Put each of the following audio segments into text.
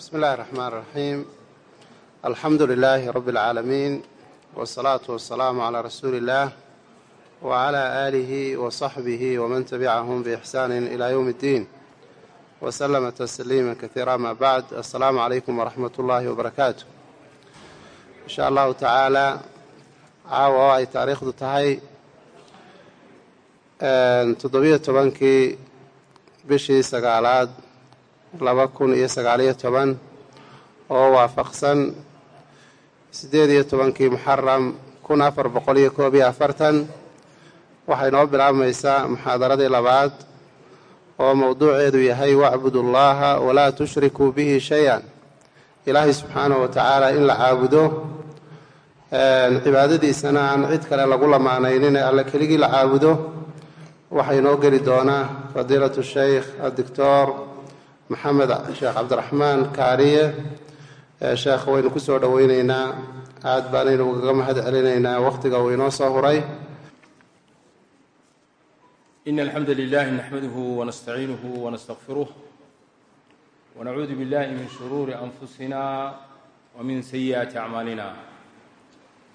بسم الله الرحمن الرحيم الحمد لله رب العالمين والصلاة والسلام على رسول الله وعلى آله وصحبه ومن تبعهم بإحسان إلى يوم الدين وسلم تسليما كثيرا ما بعد السلام عليكم ورحمة الله وبركاته إن شاء الله تعالى caawa ay taariikhdu tahay toddobiyo tobankii bishii sagaalaad laba kun iyo sagaaliyo toban oo waafaqsan siddeed iyo tobankii muxaram kun afar boqol iyo koob iyo afartan. Waxay noo bilaabmaysaa muxaadaradii labaad oo mowduuceedu yahay wacbudu llaha walaa tushrikuu bihi shay-an. Ilaahay subxaanahu wa tacaala in la caabudo cibaadadiisana aan cid kale lagu lamaanaynin ee alle keligii la caabudo waxaa inoo geli doonaa fadiilatu sheykh adictor maxamed sheekh cabdiraxmaan kaariye sheekh waynu ku soo dhoweyneynaa aad baanaynu ugaga mahad celinaynaa wakhtiga uu inoo soo huray إن الحمد لله نحمده ونستعينه ونستغفره ونعوذ بالله من شرور أنفسنا ومن سيئات أعمالنا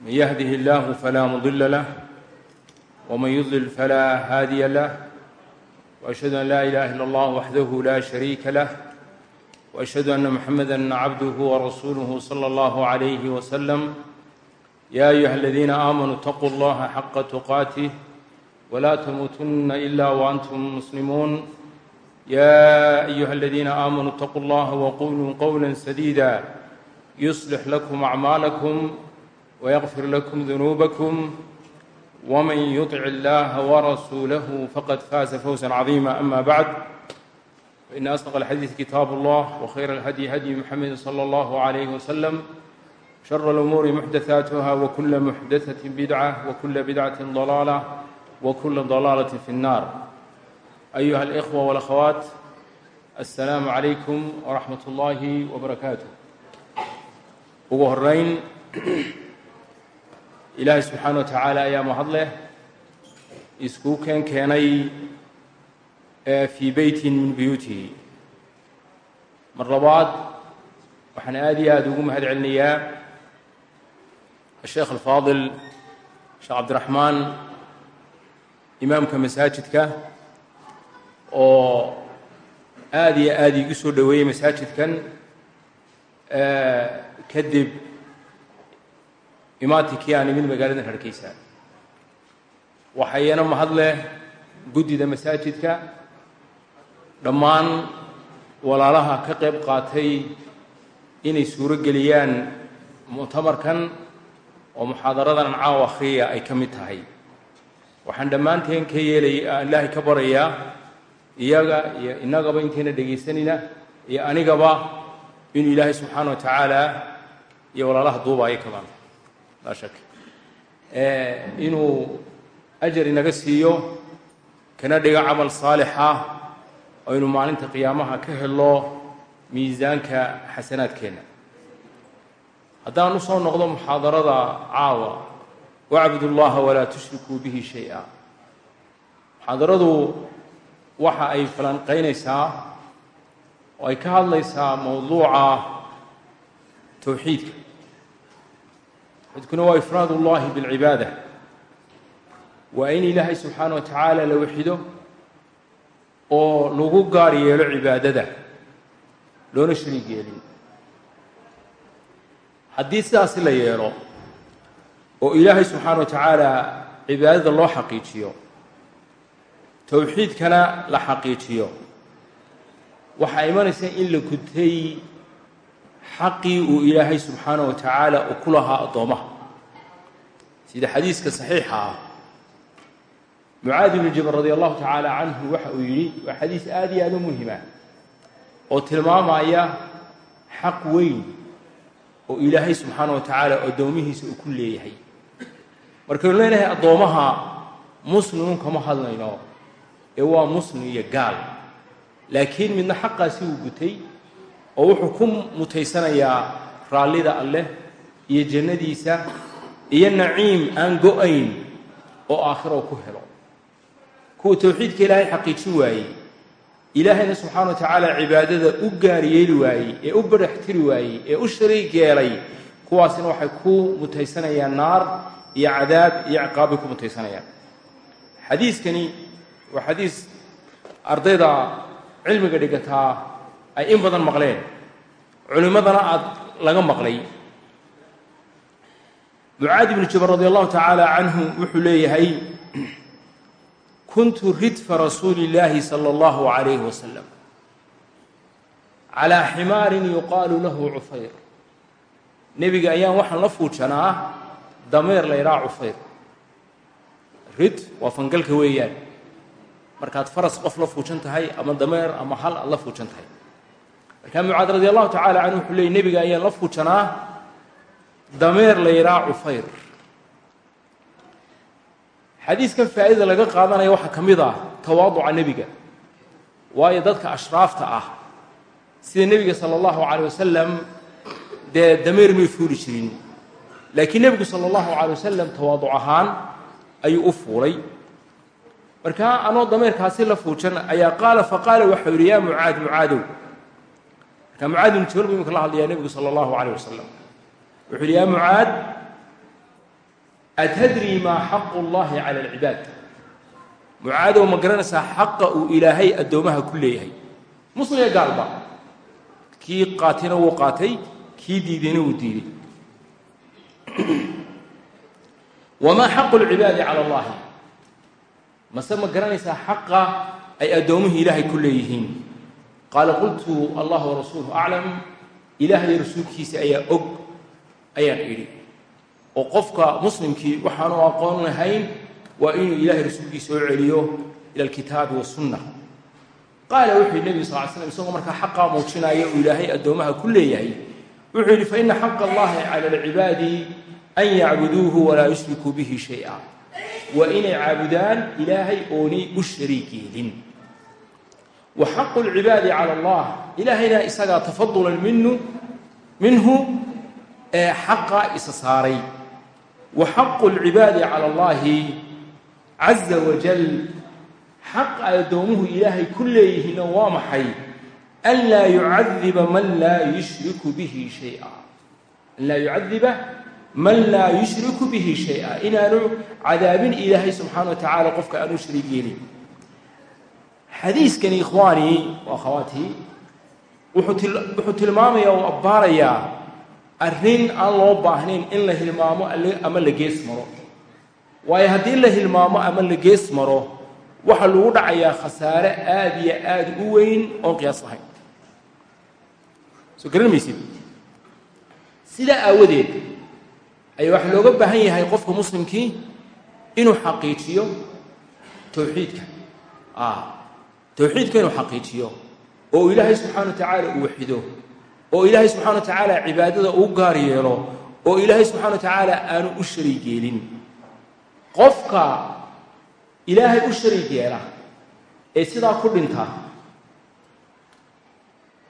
من يهده الله فلا مضل له ومن يضلل فلا هادي له وأشهد أن لا إله إلا الله وحده لا شريك له وأشهد أن محمدا عبده ورسوله صلى الله عليه وسلم يا أيها الذين آمنوا اتقوا الله حق تقاته ولا تموتن إلا وأنتم مسلمون يا أيها الذين آمنوا اتقوا الله وقولوا قولا سديدا يصلح لكم أعمالكم ويغفر لكم ذنوبكم ومن يطع الله ورسوله فقد فاز فوزا عظيما أما بعد فإن أصدق الحديث كتاب الله وخير الهدي هدي محمد صلى الله عليه وسلم شر الأمور محدثاتها وكل محدثة بدعة وكل بدعة ضلالة وكل ضلالة في النار أيها الإخوة والأخوات السلام عليكم ورحمة الله وبركاته ugu horeyn ilaahay subxaana wa tacaala ayaa mahad leh iskuu keen keenay fii beytin min buyuutihi. Mar labaad waxaan aada iyo aada ugu mahad celinayaa asheekh alfaadil sheekh cabdiraxmaan imaamka masaajidka oo aada iyo aada iigu soo dhoweeyey masaajidkan kadib imaatinkii aan imid magaalada hargeysa. Waxayana mahad leh guddida masaajidka dhammaan walaalaha ka qayb qaatay inay suuro geliyaan muctamarkan oo muxaadaradan caaw akhriya ay ka mid tahay. Waxaan dhammaanteen ka yeelay ilaahay ka barayaa iyaga iyo innagaba intayna dhegaysanayna iyo anigaba inuu ilaahay subxaana wa tacaala iyo walaalaha duubaayo kabaan laa shak. Inuu ajar inaga siiyo kana dhigo camal saalixa aynu maalinta qiyaamaha ka helo miisaanka xasanaadkeenna. Haddaan u soo noqdo muxaadarada caawa wacbudu llaha walaa tushrikuu bihi shay-a muxaadaradu waxa ay falanqaynaysaa oo ay ka hadlaysaa mowduuca towxiidka xidkuna waa ifraad ullahi bilcibaada. Waa in ilaahay subxaana wa tacaala la waxido oo lagu gaar yeelo cibaadada. Loona shariig yeelin haddii sidaasi la yeelo oo ilaahay subxaana wa tacaala cibaadada loo xaqiijiyo towxiidkana la xaqiijiyo waxaa imanaysa in la gutay xaqii uu ilaahay subxaana wa tacaala uu ku lahaa addoomaha sida xadiiska saxiixa ah. Mucaad ibnu jabal radi allahu tacaala canhu waxa uu yidhi waa xadiis aada iyo aada u muhima oo tilmaamaya xaq weyn oo ilaahay subxaana wa tacaala addoomihiisa uu ku leeyahay. Markaynu leenahay addoomaha muslimun kama hadlayno ee waa muslim iyo gaal. Laakiin midna xaqaasi uu gutay oo wuxuu ku mutaysanayaa raallida alleh iyo jannadiisa iyo naciim aan go'ayn oo aakhiro ku helo. Kuwa towxiidka ilaahay xaqiijin waayey ilaahayna subxaana wa tacaala cibaadada u gaar yeeli waayey ee u barax tiri waayey ee u shariig yeelay kuwaasina waxay ku mutaysanayaan naar iyo cadaab iyo ciqaabbay ku mutaysanayaan. Xadiiskani waa xadiis ardayda cilmiga dhigataa ay in badan maqleen. Culimmadana aad laga maqlay mucaadi ibnu jabal radi allahu tacaala canhu wuxuu leeyahay kuntu ridfa rasuuli illaahi sala allahu calayhi wasalam calaa ximaarin yuqaalu lahu cufayr. Nebiga ayaan waxaan la fuujanaa dameer laydhaa cufayr. Rid waa fangalka weeyaan. Markaad faras qof la fuujan tahay ama dameer ama hal aad la fuujan tahay. Markaa mucaad radi allahu wuxuu leeyay nebiga ayaan la fuujanaa dameer la yidhaha cufayr. Xadiiskan faa'idada laga qaadanaya waxaa ka mid ah tawaaduca nebiga. Waayo dadka ashraafta ah sida nebiga sala allahu calay wasalam dee dameer may fuuli jirin. Laakiin nebigu sala allahu calay wasalam tawaaduc ahaan ayuu u fuulay. Markaa anoo dameerkaasi la fuujan ayaa qaala faqaala waxau yidhi yaa mucaad mucaadow. Markaa mucaad ibnu jabal buu imika la hadlayaa nebigu sala allahu calayh wasalam wuxuu yidhi yaa mucaad atadrii maa xaqu llahi cala alcibaad. Mucaadow ma garanaysaa xaqa uu ilaahay addoomaha ku leeyahay. Muslim gaalba kii qaatayna wuu qaatay kii diidayna wuu diiday. Wamaa xaqu lcibaadi cala allahi? Mase ma garanaysaa xaqa ay addoomuhu ilaahay ku leeyihiin? Qaala qultu allah warasuuluhu aclam ilaahay rasuulkiisa ayaa og ayaan idhi. Oo qofka muslimkii waxaanu aqoon lahayn waa inuu ilaahay rasuulkiisa oo celiyo ila alkitaabi wasunna qaala wuxuu yidhi nebiga sal l slam isagoo markaa xaqaa muujinaya uu ilaahay addoomaha ku leeyahay wuxuu yidhi faina xaqa allahi cala alcibaadi an yacbuduuhu walaa yushrikuu bihi shay'a. Waa inay caabudaan ilaahay oonay u shariik yeelin wa xaqu lcibaadi cala allah ilaahayna isagaa tafadulan minu minhu ee xaqa isa saaray. Wa xaqu lcibaadi cala allahi caza wajal xaq addoomuhu ilaahay ku leeyihiinna waa maxay? An laa yucadiba man laa yushriku bihi shaya. An laa yucadiba man laa yushriku bihi shay-a. Inaanu cadaabin ilaahay subxaana wa tacaala qofka aanu shariig yeelin xadiiskani ikhwaanii waa khawaatii wuxuu tilmaamayaa oo abbaarayaa arrin aan loo baahnayn in la hilmaamo ama la gees maro. Waayo haddii la hilmaamo ama la gees maro waxaa lagu dhacayaa khasaare aada iyo aada u weyn oon qiyaas lahayn soo garan maysid sidaa aawadeed ayaa waxaa looga baahan yahay qofka muslimkii inuu xaqiijiyo towxiidka towxiidka inuu xaqiijiyo oo ilaahay subxaana wa tacaala uu waxido oo ilaahay subxana wa tacaala cibaadada uu gaar yeelo oo ilaahay subxana wa tacaala aanu u shariig yeelin qofka ilaahay u shariig yeela ee sidaa ku dhinta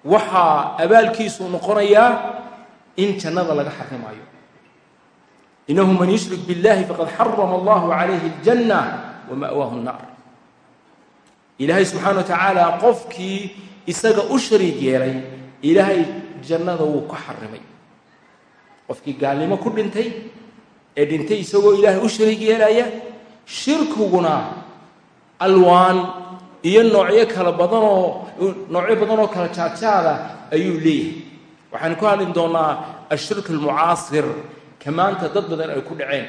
waxaa abaalkiisuu noqonayaa in jannada laga xarimaayo inahu man yushrik biاllahi faqad xarama allahu calayhi اljanna wama'waahu الnaar ilaahay subxaana wa tacaala qofkii isaga u shariig yeelay ilaahay jannada wuu ka xarimay. Qofkii gaalnimo ku dhintay ee dhintay isagoo ilaahay u shariig yeelaya shirkiguna alwaan iyo noocyo kala badanoo noocyo badan oo kala jaadjaada ayuu leeyahay. Waxaanu ku hadli doonnaa ashirk almucaasir ka maanta dad badan ay ku dhaceen.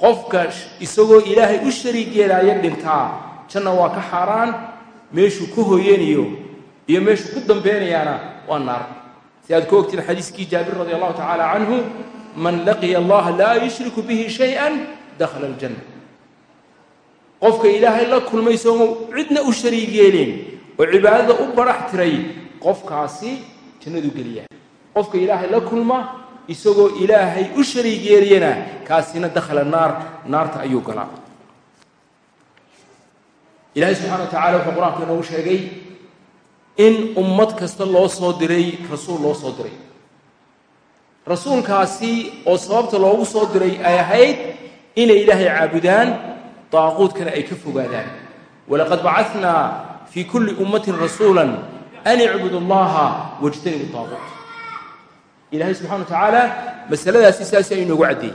Qofka isagoo ilaahay u shariig yeelaaya dhintaa janna waa ka xaaraan meeshuu ku hoyanayo iyo meeshuu ku dambeynayaana waa naar. Si aad ku ogtiin xadiiskii jaabir radi allahu tacaala canhu man laqiya allaha laa yushriku bihi shay-an dakhala aljanna. Qofka ilaahay la kulmay isagoo cidna u shariig yeeleen oo cibaadada u barax tiray qofkaasi jannadu geliya. Qofka ilaahay la kulma isagoo ilaahay u shariig yeeliyana kaasina dakhala naar naarta ayuu galaa. Ilaahay subxana wa tacala wuxuu qur'aanka inoogu sheegay in ummad kasta loo soo diray rasuul loo soo diray. Rasuulkaasi oo sababta loogu soo diray ay ahayd inay ilaahay caabudaan daaquudkana ay ka fogaadaan. Walaqad bacatnaa fii kulli ummatin rasuula an icbudu allaha wajtanibu taaquut. Ilaahay subxana wa tacaala masaladaasi saasi ay inoogu caddeeyey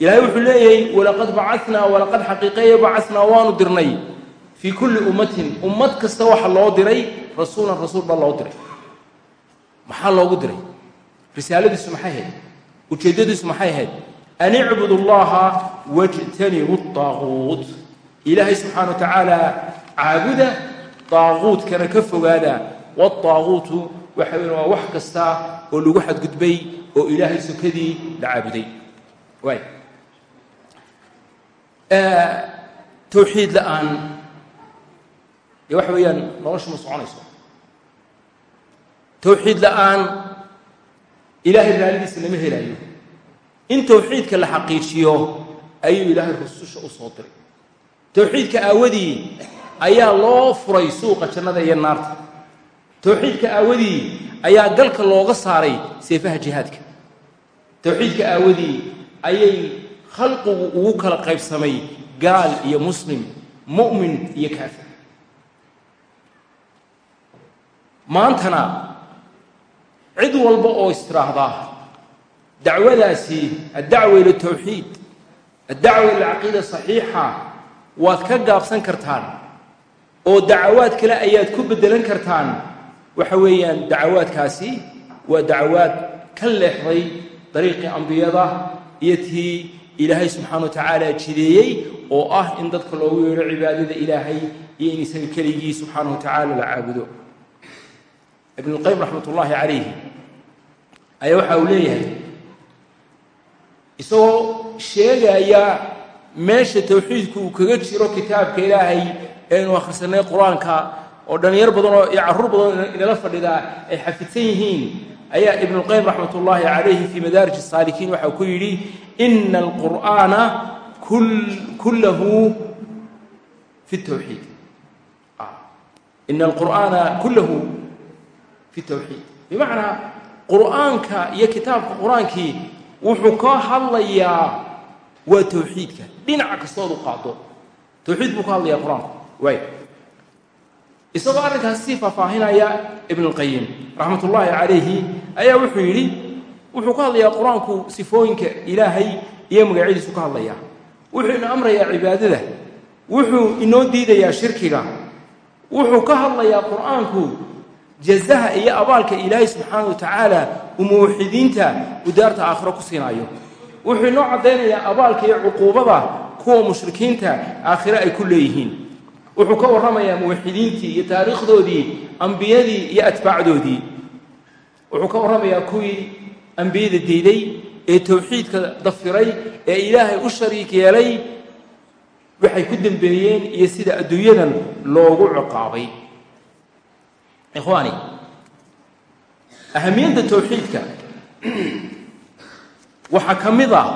ilaahay wuxuu leeyahay walaqad bacatnaa walaqad xaqiiqeeye bacatnaa waanu dirnay fii kulli ummatin ummad kasta waxa loo diray rasuulan rasuul baa loo diray. Maxaa loogu diray? Risaaladiisu maxay ahayd? Ujeeddadiisu maxay ahayd? An icbudu allaha wajtanibu daaquut ilaahay subxaana wa tacaala caabuda daaquudkana ka fogaada waddaaquutu waxa weyn waa wax kasta oo lagu xadgudbay oo ilaahay sokadii la caabuday. Waay towxiid la'aan dee waxa weeyaan nolosha ma soconayso. Towxiid la'aan ilaahay raalidiisa lama helaayo in towxiidka la xaqiijiyo ayuu ilaahay rususha u soo diray. Towxiidka aawadii ayaa loo furay suuqa jannada iyo naarta. Towxiidka aawadii ayaa galka looga saaray seefaha jihaadka. Towxiidka aawadii ayay khalqigu ugu kala qaybsamay gaal iyo muslim mu'min iyo kaafir maantana cid walba oo istiraahda dacwadaasi addacwa ila tawxiid addacwa ila caqiida saxiixa waad ka gaabsan kartaan oo dacawaad kale ayaad ku beddelan kartaan. Waxa weeyaan dacawaadkaasi waa dacawaad ka leexday dariiqii ambiyada iyo tii ilaahay subxaana wa tacaala jideeyey oo ah in dadka loogu yeedho cibaadada ilaahay iyo in isaga keligii subxaana wa tacaala la caabudo ibnulqayim raxmat ullaahi calayhi ayaa waxa uu leeyahay isagoo sheegaya meesha tawxiidku uu kaga jiro kitaabka ilaahay eaynu akhrisanay qur'aanka oo dhallinyar badan oo iyo carruur badan inala fadhidaa ay xafidsan yihiin ayaa ibnulqayim raxmat ullaahi calayhi fii madaarij asaalikiin waxau ku yidhi ina alqur'aana kullahu fi tawxiid. Ina alqur'aana kullahu fi tawxiid bimacnaa qur'aanka iyo kitaabka qur'aankii wuxuu ka hadlayaa waa tawxiidka. Dhinaca kastood u qaado tawxiid buu ka hadlayaa qur'aanku. Waay isagoo arrinkaas sii faahfaahinaya ibnulqayim raxmat ullaahi calayhi ayaa wuxuu yidhi wuxuu ka hadlayaa qur'aanku sifooyinka ilaahay iyo magacyadiisu ka hadlayaa. Wuxuu ina amrayaa cibaadada. Wuxuu inoo diidayaa shirkiga. Wuxuu ka hadlayaa qur'aanku jazaha iyo abaalka ilaahay subxaana wa tacaala uu muwaxidiinta uu daarta aakhiro ku siinaayo. Wuxuu inoo caddaynayaa abaalka iyo cuquubada kuwa mushrikiinta aakhire ay ku leeyihiin. Wuxuu ka warramayaa muwaxidiintii iyo taariikhdoodii ambiyadii iyo atbaacdoodii. Wuxuu ka warramayaa kuwii ambiyada diiday ee towxiidka dafiray ee ilaahay u shariik yeelay. Waxay ku dembeeyeen iyo sida adduunyadan loogu ciqaabay ikhwaani ahamiyadda towxiidka waxaa ka mid ah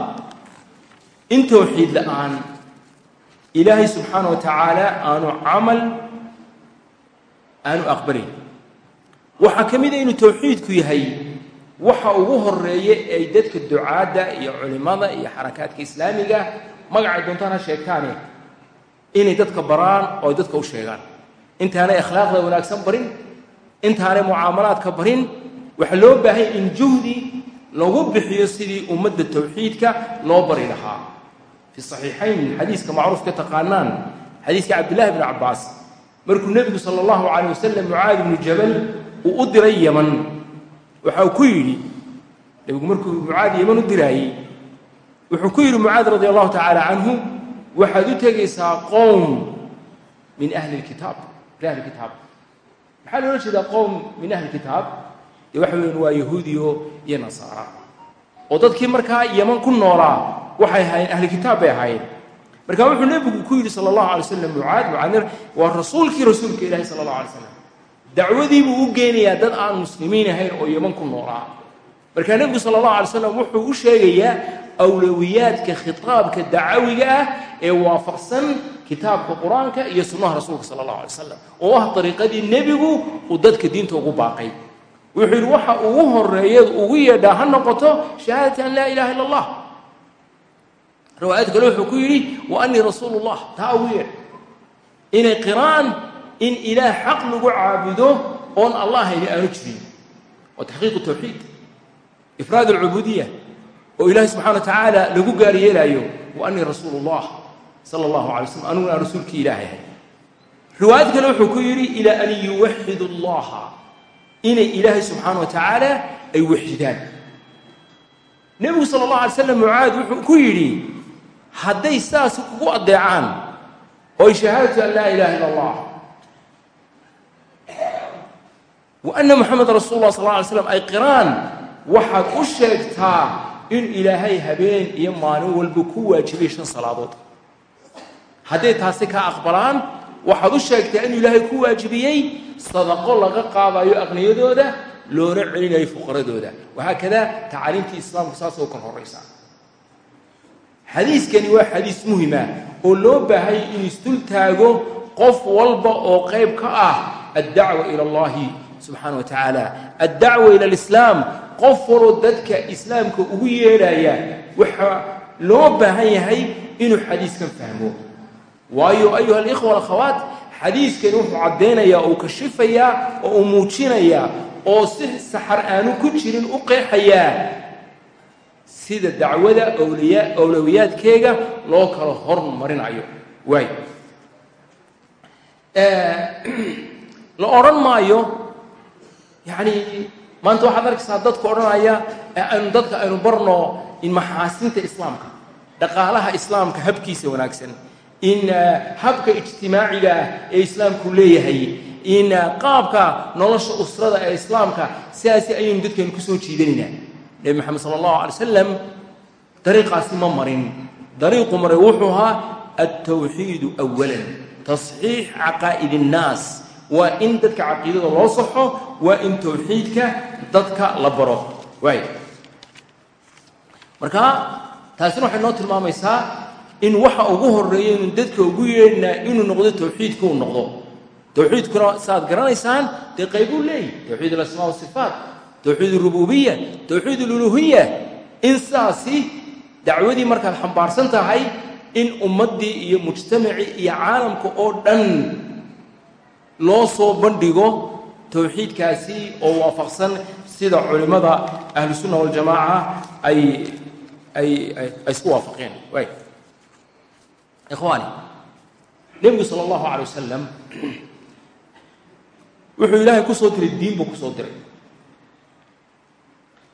in towxiid la'aan ilaahay subxaana wa tacaala aanu camal aanu aqbalin. Waxaa ka mid a inuu towxiidku yahay waxa ugu horreeya ay dadka ducaadda iyo culimmada iyo xarakaadka islaamiga magacay doontaan ha sheegtaane inay dadka baraan oo ay dadka u sheegaan. Intaanay akhlaaqda wanaagsan barin intaanay mucaamalaadka barin waxaa loo baahanya in juhdi lagu bixiyo sidii ummadda towxiidka loo bari lahaa. Fi saxiixayn xadiiska macruufka taqaanaan xadiiska cabdillahi bni cabbaas. Markuu nebigu sala allahu calayh wasalam mucaadi bnu jabal uu u diray yeman waxa uu ku yidhi nebigu markuu mucaad yeman u diraayey wuxuu ku yidhi mucaad radi allahu tacaala canhu waxaad u tegaysaa qowm min ahli lkitaab min ahli kitaab maxaa loola jeedaa qowm min ahli kitaab? Dee waxa weyan waa yahuudiyo iyo nasaara. Oo dadkii markaa yeman ku noolaa waxay ahaayeen ahli kitaab bay ahaayeen. Marka wuxuu nebigu ku yidhi sala allahu alay slam mucaad mucaadna waa rasuulkii rasuulka ilahi sala allahu alay slam dacwadii buu u geenayaa dad aan muslimiin ahayn oo yeman ku noolaa. Markaa nebigu sala allahu alay slam wuxuu u sheegayaa awlowiyaadka khitaabka dacawiga ah ee waafaqsan kitaabka qur'aanka iyo sunnaha rasuulka sala allahu alay slam oo ah dariiqadii nebigu uu dadka diinta ugu baaqay. Wuxuu yidhi waxa ugu horeeyaed ugu yeedhaa ha noqoto shahaadati an laa ilaha illa allah riwaayad kale wuxuu ku yidhi wa anii rasuulu taa ugu yeedh. Inay qiraan in ilaah xaq lagu caabudo oon allah aanu jirin. Waa taxqiiqu tawxiid. Ifraad alcubuudiya oo ilaahay subxana wa tacaala lagu gaar wa anii rasuulu sala allahu alay slam aniguna aan rasuulkii ilaahay ahay riwaayad kale wuxuu ku yidhi ilaa an yuwaxidu allaha inay ilaahay subxaana wa tacaala ay waxidaan nebigu sala allah alay slam mucaad wuxuu ku yidhi hadday saas kugu addeecaan oy shahaadatu an laa ilaha illa allah wa anna moxamed rasul lah sal la alay slam ay qiraan waxaad u sheegtaa in ilaahay habeen iyo maalin walba ku waajibay shan salaadood hadday taasi ka aqbalaan waxaad u sheegtaa inuu ilaahay ku waajibiyey sadaqo laga qaadayo aqniyadooda loona celinayo fuqaradooda. Wahaakada tacaaliimtii islaamku saasoo kal horaysa xadiiskani waa xadiis muhima oo loo baahayay in isdul taago qof walba oo qayb ka ah addacwa ila allahi subxaana wa tacaala. Addacwa ila alislaam qof waloo dadka islaamka ugu yeedhaya waxaa loo baahan yahay inuu xadiiskan fahmo waayo ayuha alikhwa alakhawaat xadiiskani wuxuu caddaynayaa oo kashifayaa oo uu muujinayaa oo si saxar aanu ku jirin u qeexayaa sida dacwada awliya awlowiyaadkeega loo kala hormarinayo. Waay. La odhan maayo yacni maanta waxaad arkaysaa dadka odhanaya aynu dadka aynu barno in maxaasinta islaamka dhaqaalaha islaamka habkiisa wanaagsan in habka ijtimaaciga ah ee islaamku leeyahay in qaabka nolosha usrada ee islaamka sidaasi ayaynu dadkaynu ku soo jiidanaynaa nebi moxamed sala allahu alay wasalam dariiqaasi ma marin. Dariiqu maray wuxuu ahaa altawxiidu awalan tasxiix caqaa'id innaas waa in dadka caqiidada loo saxo waa in tawxiidka dadka la baro. Waay marka taasina waxay noo tilmaamaysaa in waxa ugu horreeya inu dadka ugu yeedhnaa inuu noqdo tawxiidka uu noqdo. Tawxiidkuna saaad garanaysaan dee qaybuu leeyahy tawxiid alasmaa wasifaat tawxiid arububiya tawxiid aluluhiya in sidaasi dacwadii markaad xambaarsan tahay in ummaddii iyo mujtamacii iyo caalamka oo dhan loo soo bandhigo tawxiidkaasi oo waafaqsan sida culimmada ahlusunna waljamaaca ay ay ay isku waafaqeen ikhwaani nebigu sala allahu calay wasalam wuxuu ilaahay ku soo diray diin buu ku soo diray.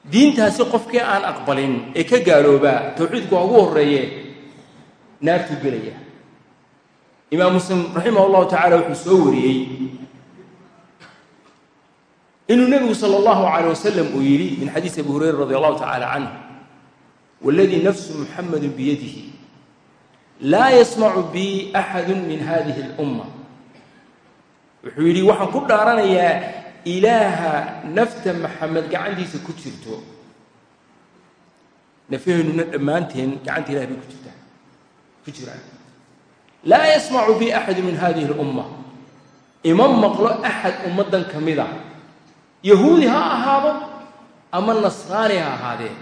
Diintaasi qofkii aan aqbalin ee ka gaaloobaa tawxiidku waa ugu horreeye naartuu gelaya. Imaam muslim raximah allahu tacala wuxuu soo wariyey inuu nebigu sala allahu calayh wasalam uu yidhi min xadiisi abi hurayra radi allahu tacala canh waladii nafsu muxamadu biyadihi laa yasmacu bi axadu min hadihi اlumma wuxuu yidhi waxaan ku dhaaranayaa ilaaha nafta maxamed gacantiisa ku jirto. Nafaheennuna dhammaanteen gacanta ilahay bay ku jirtaa. Ku jiraan. Laa yasmacu bi axadu min hadihi اlumma ima maqlo axad ummaddan ka mid a yahuudi ha ahaado ama nasraani ha ahaadee.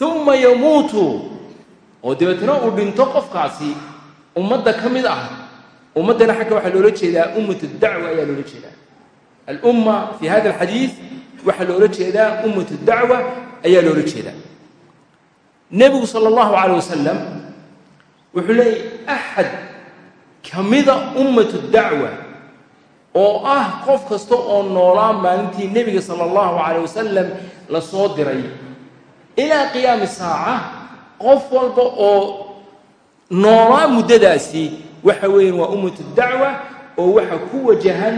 Uma yamuutu oo dabeetna uu dhinto qofkaasi ummadda ka mid ah ummaddana xagga waxaa loola jeedaa ummat dacwa ayaa loola jeedaa. Alumma fi hada alxadiid waxaa loola jeedaa ummat dacwa ayaa loola jeedaa. Nebigu sala allahu calayh wasalam wuxuu leeyay axad ka mida ummatu dacwa oo ah qof kasta oo noolaa maalintii nebiga sala allahu calayh wasalam la soo diray ilaa qiyaami saaca qof walba oo noolaa muddadaasi waxa weeyaan waa ummatu dacwa oo waxa ku wajahan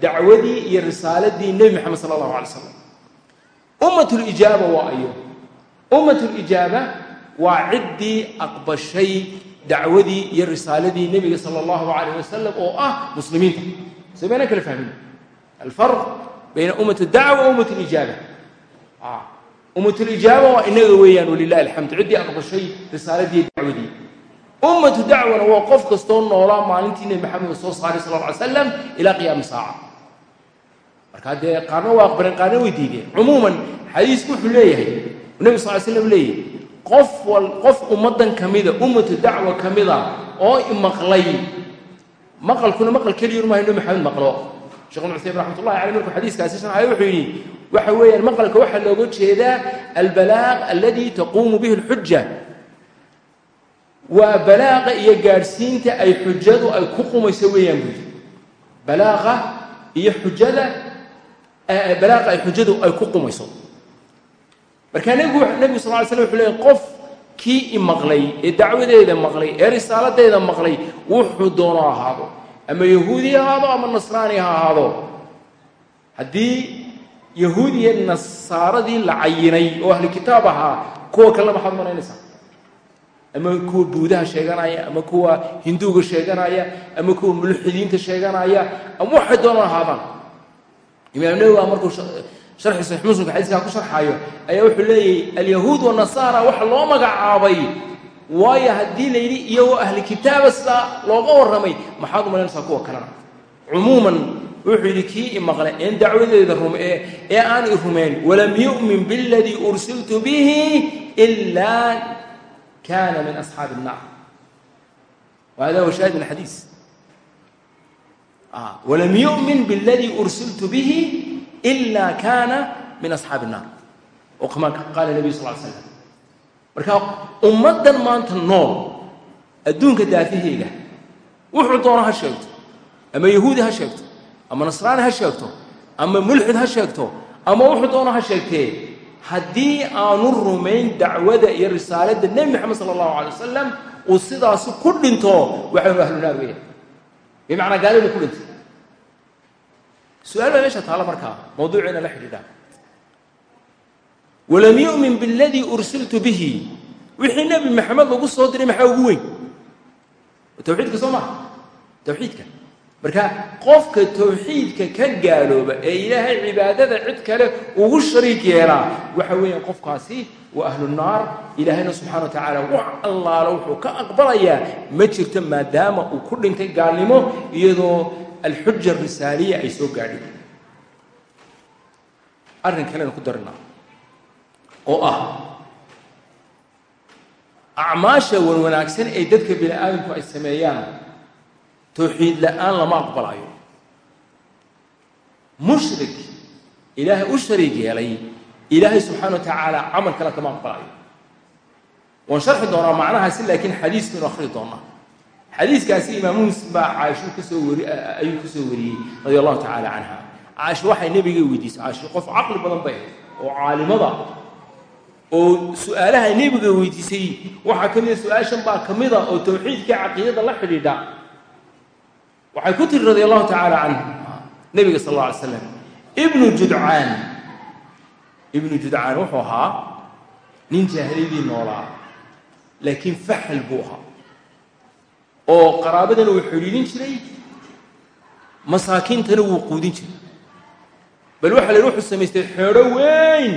dacwadii iyo risaaladii nebi moxamed sala allahu alay slam ummatulijaaba waa ayo. Ummatulijaaba waa ciddii aqbashay dacwadii iyo risaaladii nebiga sala allahu calayh wasalam oo ah muslimiinta. Maynaan kala fahmin. Alfarq bayna ummat dacwa wa ummat lijaaba ummatulijaaba waa inaga weeyaan walilahi alxamd ciddii aqbashay risaaladii dacwadii. Ummatu dacwana waa qof kastoo noolaa maalintii nebi maxamed soo saaray sal ly slam ilaa qiyaami saaca. Markaa dee qaarna waa aqbaleen qaarna way diideen cumuuman xadiisku wuxuu leeyahay nebi sal ly slam leeyahay qof wal qof ummaddan ka mida ummatu dacwa ka mida oo imaqlay maqalkuna maqal keliya umaha inu maxamed maqlo sheekh ibn cuthaymin raxmat ullahi caley markuu xadiiskaasi sharxayo wuxuu yidhi waxa weeyaan maqalka waxaa looga jeedaa albalaaq aladi taquumu bihi اlxuja waa balaaqa iyo gaadhsiinta ay xujadu ay ku qumayso weeyaan buu yidhi. Balaaqa iyo xujada balaaqa ay xujadu ay ku qumayso. Markaa nebigu nebigu sal ly slam wuxuu leeyay qof kii i maqlay ee dacwadeeda maqlay ee risaaladeeda maqlay wuxuu doono ahaado ama yahuudi ha ahaado ama nasraani ha ahaado haddii yahuudiya nasaaradii la cayinay oo ahlu kitaab ahaa kuwa kalena maxaad malaynaysaa ama kuwa buudaha sheeganaya ama kuwa hinduuga sheeganaya ama kuwa mulxidiinta sheeganaya ama waxay doonaan ahaadaan imaam nawowi markuu sharxi saxiix muslimka xadiiskaa ku sharxaayo ayaa wuxuu leeyahy alyahuud wanasaara waxa loo magacaabay waayo haddii la yidhi iyagoo ahli kitaaba sidaa looga warramay maxaad u malaynaysaa kuwa kalena cumuuman wuxuu yidhi kii i maqle een dacwadeeda rume ee aan i rumayn walam yu'min biاladii ursiltu bihi ilaa kana min asxaabi الnaar whada huwa shahid min xadiis walam yu'min biاladii ursiltu bihi ila kana min asxaabi الnaar oo kama qaala nebiyu sal l slam marka ummaddan maanta nool adduunka daafaheega wuxuu doono ha sheegto ama yahuudi ha sheegto ama nasraani ha sheegto ama mulxid ha sheegto ama wuxuu doono ha sheegtee haddii aanu rumayn dacwada iyo risaaladda nebi moxamed sala allahu alay wasalam uu sidaasu ku dhinto waxaynu ahlu naar weya bimacnaa gaalinu ku dhintay su'aal baa meesha taalla markaa mawduuciina la xidhiidha walam yu'min biاladii ursiltu bihi. Wixii nebi maxamed lagu soo diray maxaa ugu weyn? Tawxiidka soo maha tawxiidka. Marka qofka tawxiidka ka gaalooba ee ilaahay cibaadada cid kale ugu shariik yeelaa waxa weeyaan qofkaasi waa ahlu naar ilaahayna subxana wa tacaala wax allaala wuxuu ka aqbalayaa ma jirto maadaama uu ku dhintay gaalnimo iyadoo alxuja risaaliya ay soo gaadhin arrin oo ah acmaasha wanwanaagsan ee dadka bini aadamku ay sameeyaan towxiid la'aan lama aqbalayo mushrik ilaahay u shariig yeelay ilaahay subxaana wa tacaala camal kale kama aqbalayo waan sharxi doonaa macnahaasi laakiin xadiis baynu akhri doonaa. Xadiiskaasi imaamu muslim baa caaisho ka soo wari ayuu ka soo wariyey radi allahu tacaala canha caaisho waxay nebiga weydiisay caaisho qof caqli badan bay ahayd oo caalimada oo su'aalaha nebiga weydiisay waxaa ka mida su'aashan baa ka mida oo tawxiidkii caqiidada la xidhiidha. Waxay ku tiri radi allahu tacaala canhu nebiga sal alla alay slam ibnu judcaan. Ibnu judcaan wuxuu ahaa nin jaahiliyadii noolaa laakiin faxal buu ahaa oo qaraabadana wuu xidhiidhin jiray masaakiintana wuu quudin jiray. Bal waxa la yidhi wuxuu samaystay xeedho weyn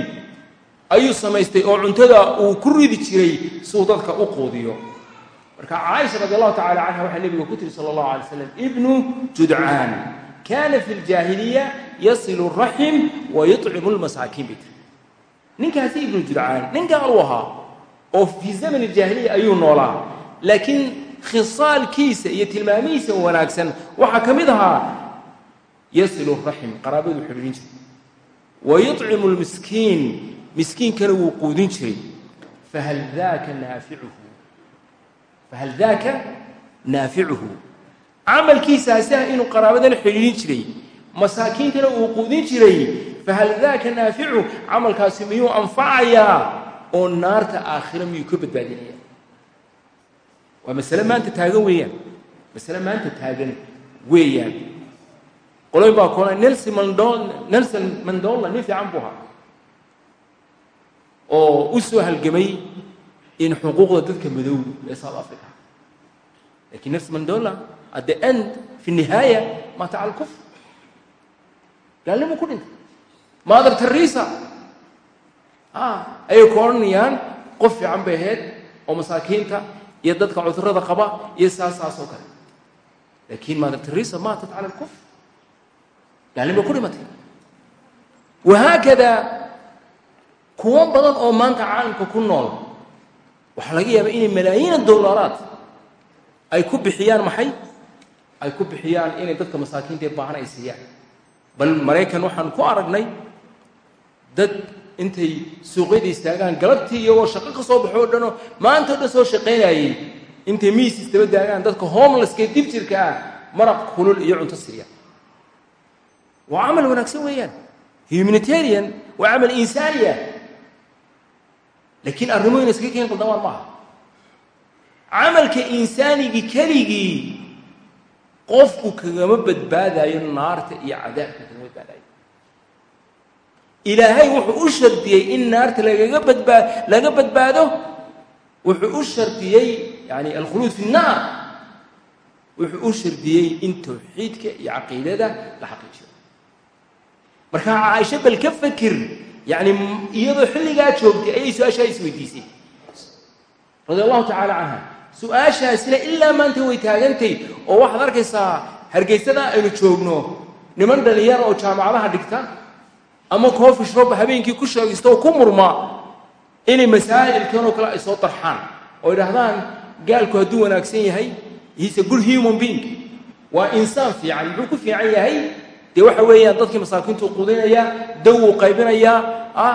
ayuu samaystay oo cuntada uu ku ridi jiray siuu dadka u quudiyo. Marka caaisha radi allahu tacala canha waxaa nebiga ku tiri sala allahu alay slam ibnu judcaan kana fi ljaahiliya yasilu raxim wa yucimu lmasaakiin bay tiri ninkaasi ibnu judcaan nin gaaluu ahaa oo fii zamani jaahiliya ayuu noolaa laakiin khisaalkiisa iyo tilmaamihiisa wanaagsan waxaa ka mid ahaa yasilu raxim qaraabaduu xidhiidhin jiray. Wa yucimu lmiskiin miskiinkana wuu quudin jiray fahal daaka naaficuhu fahal daaka naaficuhu camalkiisaasi ah inuu qaraabadana xidhiidhin jiray masaakiintana uu quudin jiray fahal daaka naaficu camalkaasi miyuu anfacayaa oo naarta aakhira miyuu ka badbaadinaya waa masale maanta taagan weeyaan masale maanta taagan weeyaan qoloyn baa koona nelson mando nelson mandola nin fiican buu ahaa oo u soo halgamay in xuquuqda dadka madow ee south africa. Lakin nelson mandola at the end fi nihaaya maata cala kufr. Gaalnimuu ku dhintay. Mother teresa. Ayay ku odhanayaan qof fiican bay ahayd oo masaakiinta iyo dadka cudurrada qaba iyo saas kale. Lakin mother teresa maatat cala alkufr gaalnimo ku dhimatay. Wahaakada kuwo badan oo maanta caalamka ku nool waxaa laga yaabaa inay malaayiina dollaraad ay ku bixiyaan maxay? Ay ku bixiyaan inay dadka masaakiinta ee baahan ay siiyaan. Bal maraykan waxaan ku aragnay dad intay suuqyada istaagaan galabtii iyagoo shaqo ka soo baxo o dhanoo maanta o dhan soo shaqaynayey intay miis isdaba daagaan dadka homelesskee dib jirka ah maraq kulul iyo cunto siiya waa camal wanaagsan weeyaan. Humanitarian waa camal insaaniya laakiin arrimuhu ina iskaga keen qaldawaan maaha. Camalka insaanigii keligii qofku kagama badbaadayo naarta iyo cadaabka kagama badbaadayo ilaahay wuxuu u shardiyey in naarta lagaga badbaa laga badbaado. Wuxuu u shardiyey yani alkhuluud fi الnaar wuxuu u shardiyey in tawxiidka iyo caqiidada la xaqiijiyo. Marka caaisho bal ka fakir yani iyadoo xilligaa joogtay ayay su'aashaa isweydiisay radi allahu tacaala canha su'aashaasina ilaa maanta way taagantay oo waxaad arkaysaa hargeysada aynu joogno niman dhalinyara oo jaamacadaha dhigta ama cofi shrob habeenkii ku sheegaysta oo ku murma inay masaa'ilkan oo kale ay soo darxaan oo idhaahdaan gaalku hadduu wanaagsan yahay a good human being waa insaan fiican muxuu ku fiican yahay dee waxa weeyaan dadkii masaakiintuu qudinayaa dawuu qaybinayaa ah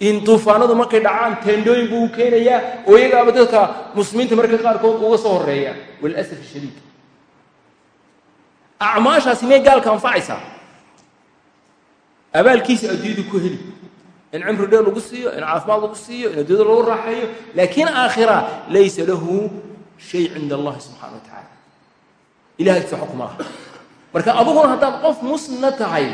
duufaanadu markay dhacaan teendhooyin buu u keenayaa oo iyagaaba dadka muslimiinta marka qaarkood uga soo horreeya walasaf shadiid. Acmaashaasi miyay gaalka anfacaysaa abaalkiisa adduunyadu ku heli. In cimri dheer lagu siiyo in caafimaad lagu siiyo in adduunyada lagu raaxeeyo. Laakiin aakhira laysa lahu shay cinda allahi subxana wa tacaala ilahay agtiisa marka aduguna haddaad qof muslimna tahay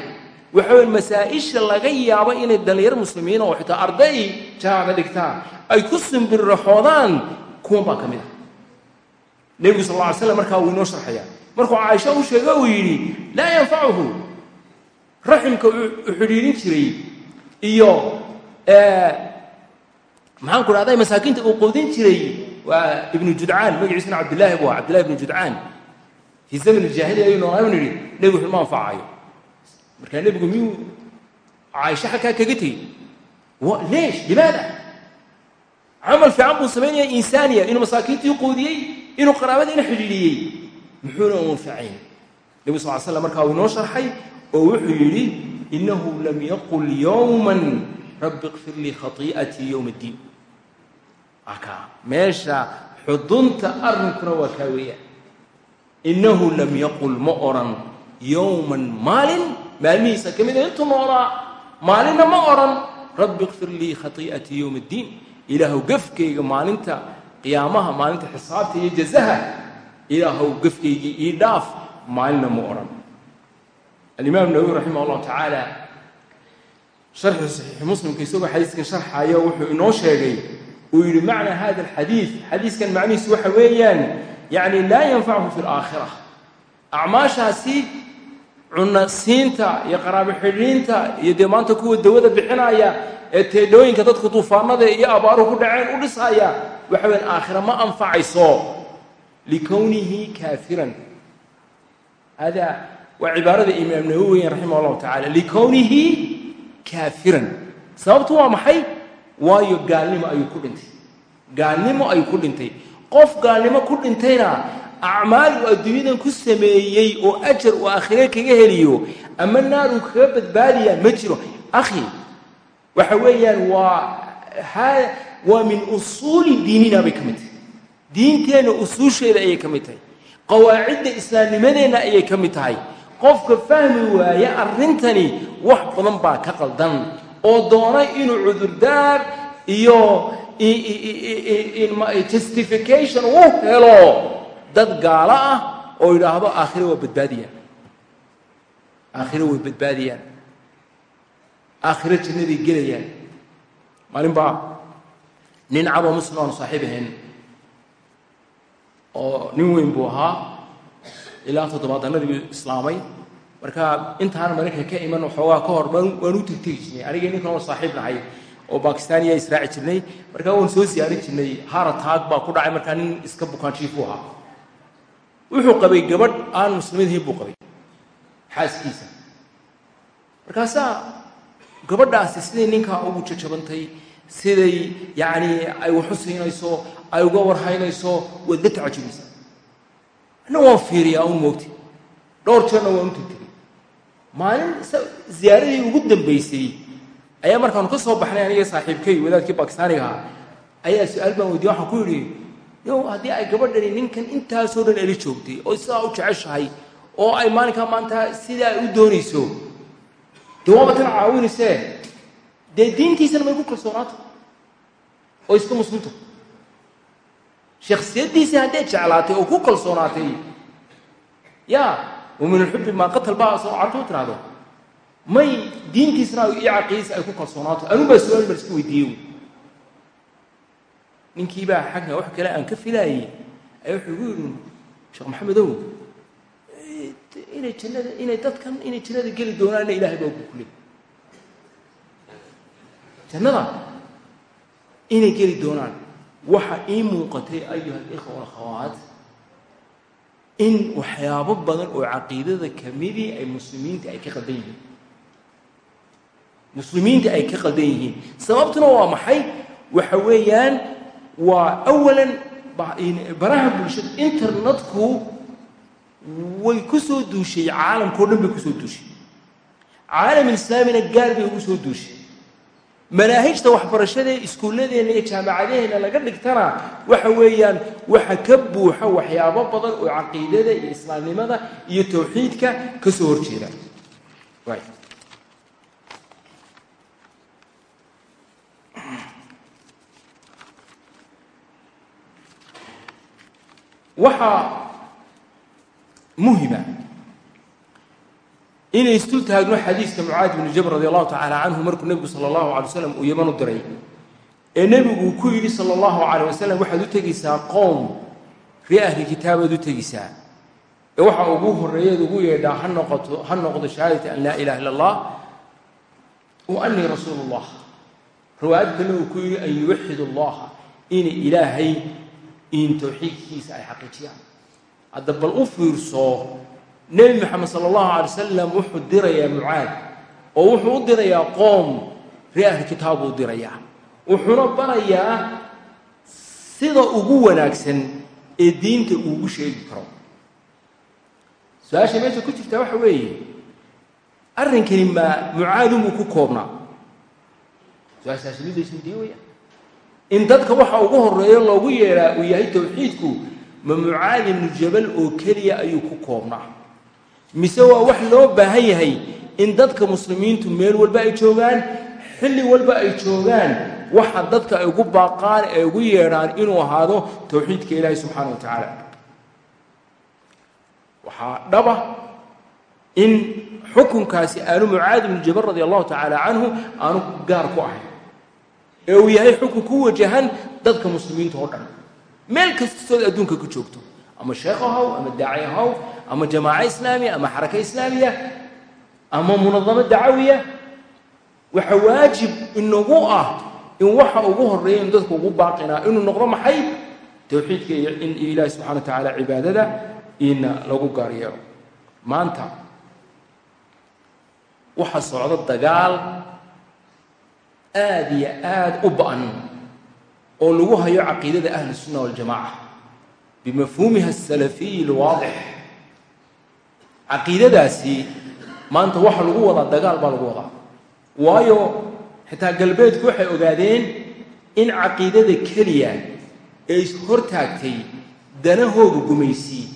waxa weye masaa-isha laga yaabo inay dhallinyaro muslimiin oo xitaa arday jaamacda dhigtaan ay ku simbirraxoodaan kuwan baa ka mid ah. Nebigu sal alla alay slam markaa wuu inoo sharxayaa. Markuu caaisha u sheego uu yidhi laa yanfacuhu raximka u xidhiidhin jiray iyo maxaan ku dhahday masaakiinta uu quudin jiray waa ibnu judcaan magaciisuna cabdillahi bu cabdillahi ibnu judcaan fii zamn اjaahiliya ayuu noolaa un yidhi nebigu wuxu ma anfacayo markaa nebigu miyuu caaisho xalkaa kaga tegey? Leesh limaada? Camal fiican buu xudunta arrinkuna waa kaa weeyaan inahu lam yaqul ma odhan yowman maalin maalmihiisa ka mida intuu noolaa maalinna ma odhan rabbi kfir lii khaii'atii yowma اddiin ilaahow gafkayga maalinta qiyaamaha maalinta xisaabta iyo jazaha ilaahow gafkaygii ii dhaaf maalinna ma odhan alimaam nawowi raximah اllahu tacaala sharxi saxiixi muslimka isagoo xadiiskan sharxayo wuxuu inoo sheegay uu yidhi macna hada alxadiid xadiiskan macnihiisu waxa weeyaan yacni laa yanfachu fi alaakhira acmaashaasi cunno siinta iyo qaraabo xidhiinta iyo dee maanta kuwa dawada bixinaya ee teedhooyinka dadka duufaanada iyo abaaruhu ku dhaceen u dhisaya waxa weyan aakhira ma anfacayso likownihi kaafiran hada waa cibaarada imaam nawowi raximah allahu tacala likownihi kaafiran sababtu waa maxay waayo gaalnimo ayuu ku dhintay gaalnimo ayuu ku dhintay qof gaalnimo ku dhintayna acmaal uu adduunyadan ku sameeyey oo ajar uu aakhire kaga heliyo ama naar uu kaga badbaadiyaa ma jiro. Akhi waxa weeyaan waa waa min usuuli diinina bay ka mid tahay. Diinteenna usuusheeda ayay ka mid tahay. Qawaacidda islaamnimadeenna ayay ka mid tahay. Qofka fahmi waaya arrintani wax badan baa ka qaldan oo doonay inuu cudurdaar iyo justification uu helo dad gaalo ah oo yidhaahdo aakhire waa badbaadiyaan. Aakhire way badbaadiyaan. Aakhire jannaday gelayaan. Maalin baa nin cabo muslim aanu saaxiib ahayn oo nin weyn buu ahaa ilaa toddobaadanadii islaamay. Marka intaan maraykan ka iman waxoogaa ka hor waan u tegtegi jirnay anigii ninkan oo saaxiib nahay oo bakistaaniya israaci jirnay. Markaa waan soo siyaarin jirnay harataag baa ku dhacay. Markaa nin iska bukaanjiif u ahaa. Wuxuu qabay gabadh aan muslimiinhayn buu qabay. Xaaskiisa. Markaasaa gabadhaasi siday ninkaa ugu jajabantay? Siday yacni ay waxu siinayso ay uga warhaynayso waad la tacajubaysaa anna waan fiiriyaa u moogtay. Dhowr jeerna waan u tirtiray. Maalin ziyaaradii ugu dambaysay ayaa markaanu ka soo baxnay aniga saaxiibkay wadaadkii bakistaaniga ahaa ayaa su'aal baan weydiye waxaan ku yidhi yow haddii ay gabadhani ninkan intaasoo dhan eli joogtay oo sidaa u jeceshahay oo ay maalinkaa maanta sidaa u doonayso dee waaba tan caawinaysee dee diintiisana may ku kalsoonaato? Oo iska muslimto. Shaksiyaddiisii hadday jeclaatay oo ku kalsoonaatay ya wa min alxubbi maa qatal baa soo cartuu tiraahdo may diintiisna iyo caqiidadiisa ay ku kalsoonaato. Anuu baa su'aal bal iska weydiiyey ninkiibaa xagga wax kale aan ka filaayey ayaa wuxuu igu yidhi sheekh maxamedow inay jannada inay dadkan inay jannada geli doonaanna ilahay baa ku kuley jannada inay geli doonaan. Waxa ii muuqatay ayuha alikhwa walakhawaat in waxyaabo badan oo caqiidada kamidii ay muslimiinta ay ka qaldan yihiin muslimiinta ay ka qaldan yihiin. Sababtuna waa maxay? Waxa weeyaan waa awalan baraha bulshada internetku way ku soo duushay caalamkao dhan bay ku soo duushay. Caalamulislaamina gaar bay ugu soo duushay. Manaahijta waxbarashadee iskuulladeenna iyo jaamacadaheenna laga dhigtana waxa weeyaan waxa ka buuxa waxyaabo badan oo caqiidada iyo islaamnimada iyo tawxiidka ka soo horjeeda waxaa muhima inay isdul taagno xadiiska mucaadi bnu jabr radi allahu tacaala canhu markuu nebigu sala allahu alay wasalam uu yaman u diray. Ee nebigu ku yidhi sala allahu calayh wasalam waxaad u tegaysaa qowm ree ahli kitaabaad u tegaysaa ee waxa ugu horreeyaed ugu yeedhaa ha noqoto ha noqdo shahaadati an laa ilaha illa allah wa anii rasuulu llah riwaayad kale uu ku yidhi an yuwaxid allaha inay ilaahay in tawxiidkiisa ay xaqiijiyaan. Hadda bal u fiirso nebi moxamed sala allahu alay wasalam wuxuu dirayaa mucaad oo wuxuu u dirayaa qoom ree ahli kitaab buu dirayaa. Wuxuuna barayaa sida ugu wanaagsan ee diinta uugu sheegi karo. Su'aasha meesha ku jirtaa waxa weeye arrinkani maa mucaadunbuu ku koobnaa. Su'aashaasi midaysandiye waya in dadka waxa ugu horeeyo loogu yeedhaa uu yahay tawxiidku ma mucaad ibnu jabal oo keliya ayuu ku koobnaa. Mise waa wax loo baahan yahay in dadka muslimiintu meel walba ay joogaan xilli walba ay joogaan waxa dadka ay ugu baaqaan ee ugu yeedhaan inuu ahaado towxiidka ilaahi subxaana wa tacaala waxaa dhaba in xukunkaasi aanu mucaad ibnu jabal radi allahu tacaala canhu aanu gaar ku ahayn ee uu yahay xukun ku wajahan dadka muslimiinta oo dhan. Meel kastood adduunka ku joogto. Ama sheekh ahaw ama daaci ahaw ama jamaaco islaamiya ama xaraka islaamiya ama munadamo dacawiya waxa waajib inagu ah in waxa ugu horreeya inu dadka ugu baaqinaa inuu noqdo maxay? Towxiidka iyo in ilaahi subxana wa tacaala cibaadada in lagu gaar yeelo maanta waxaa socdo dagaal aada iyo aad u ba'an oo lagu hayo caqiidada ahli الsunna waljamaca bimafhuumiha asalafiyi alwaadix caqiidadaasi maanta waxa lagu wadaa dagaal baa lagu wadaa. Waayo xitaa galbeedku waxay ogaadeen in caqiidada keliya ee ishortaagtay danahooga gumaysi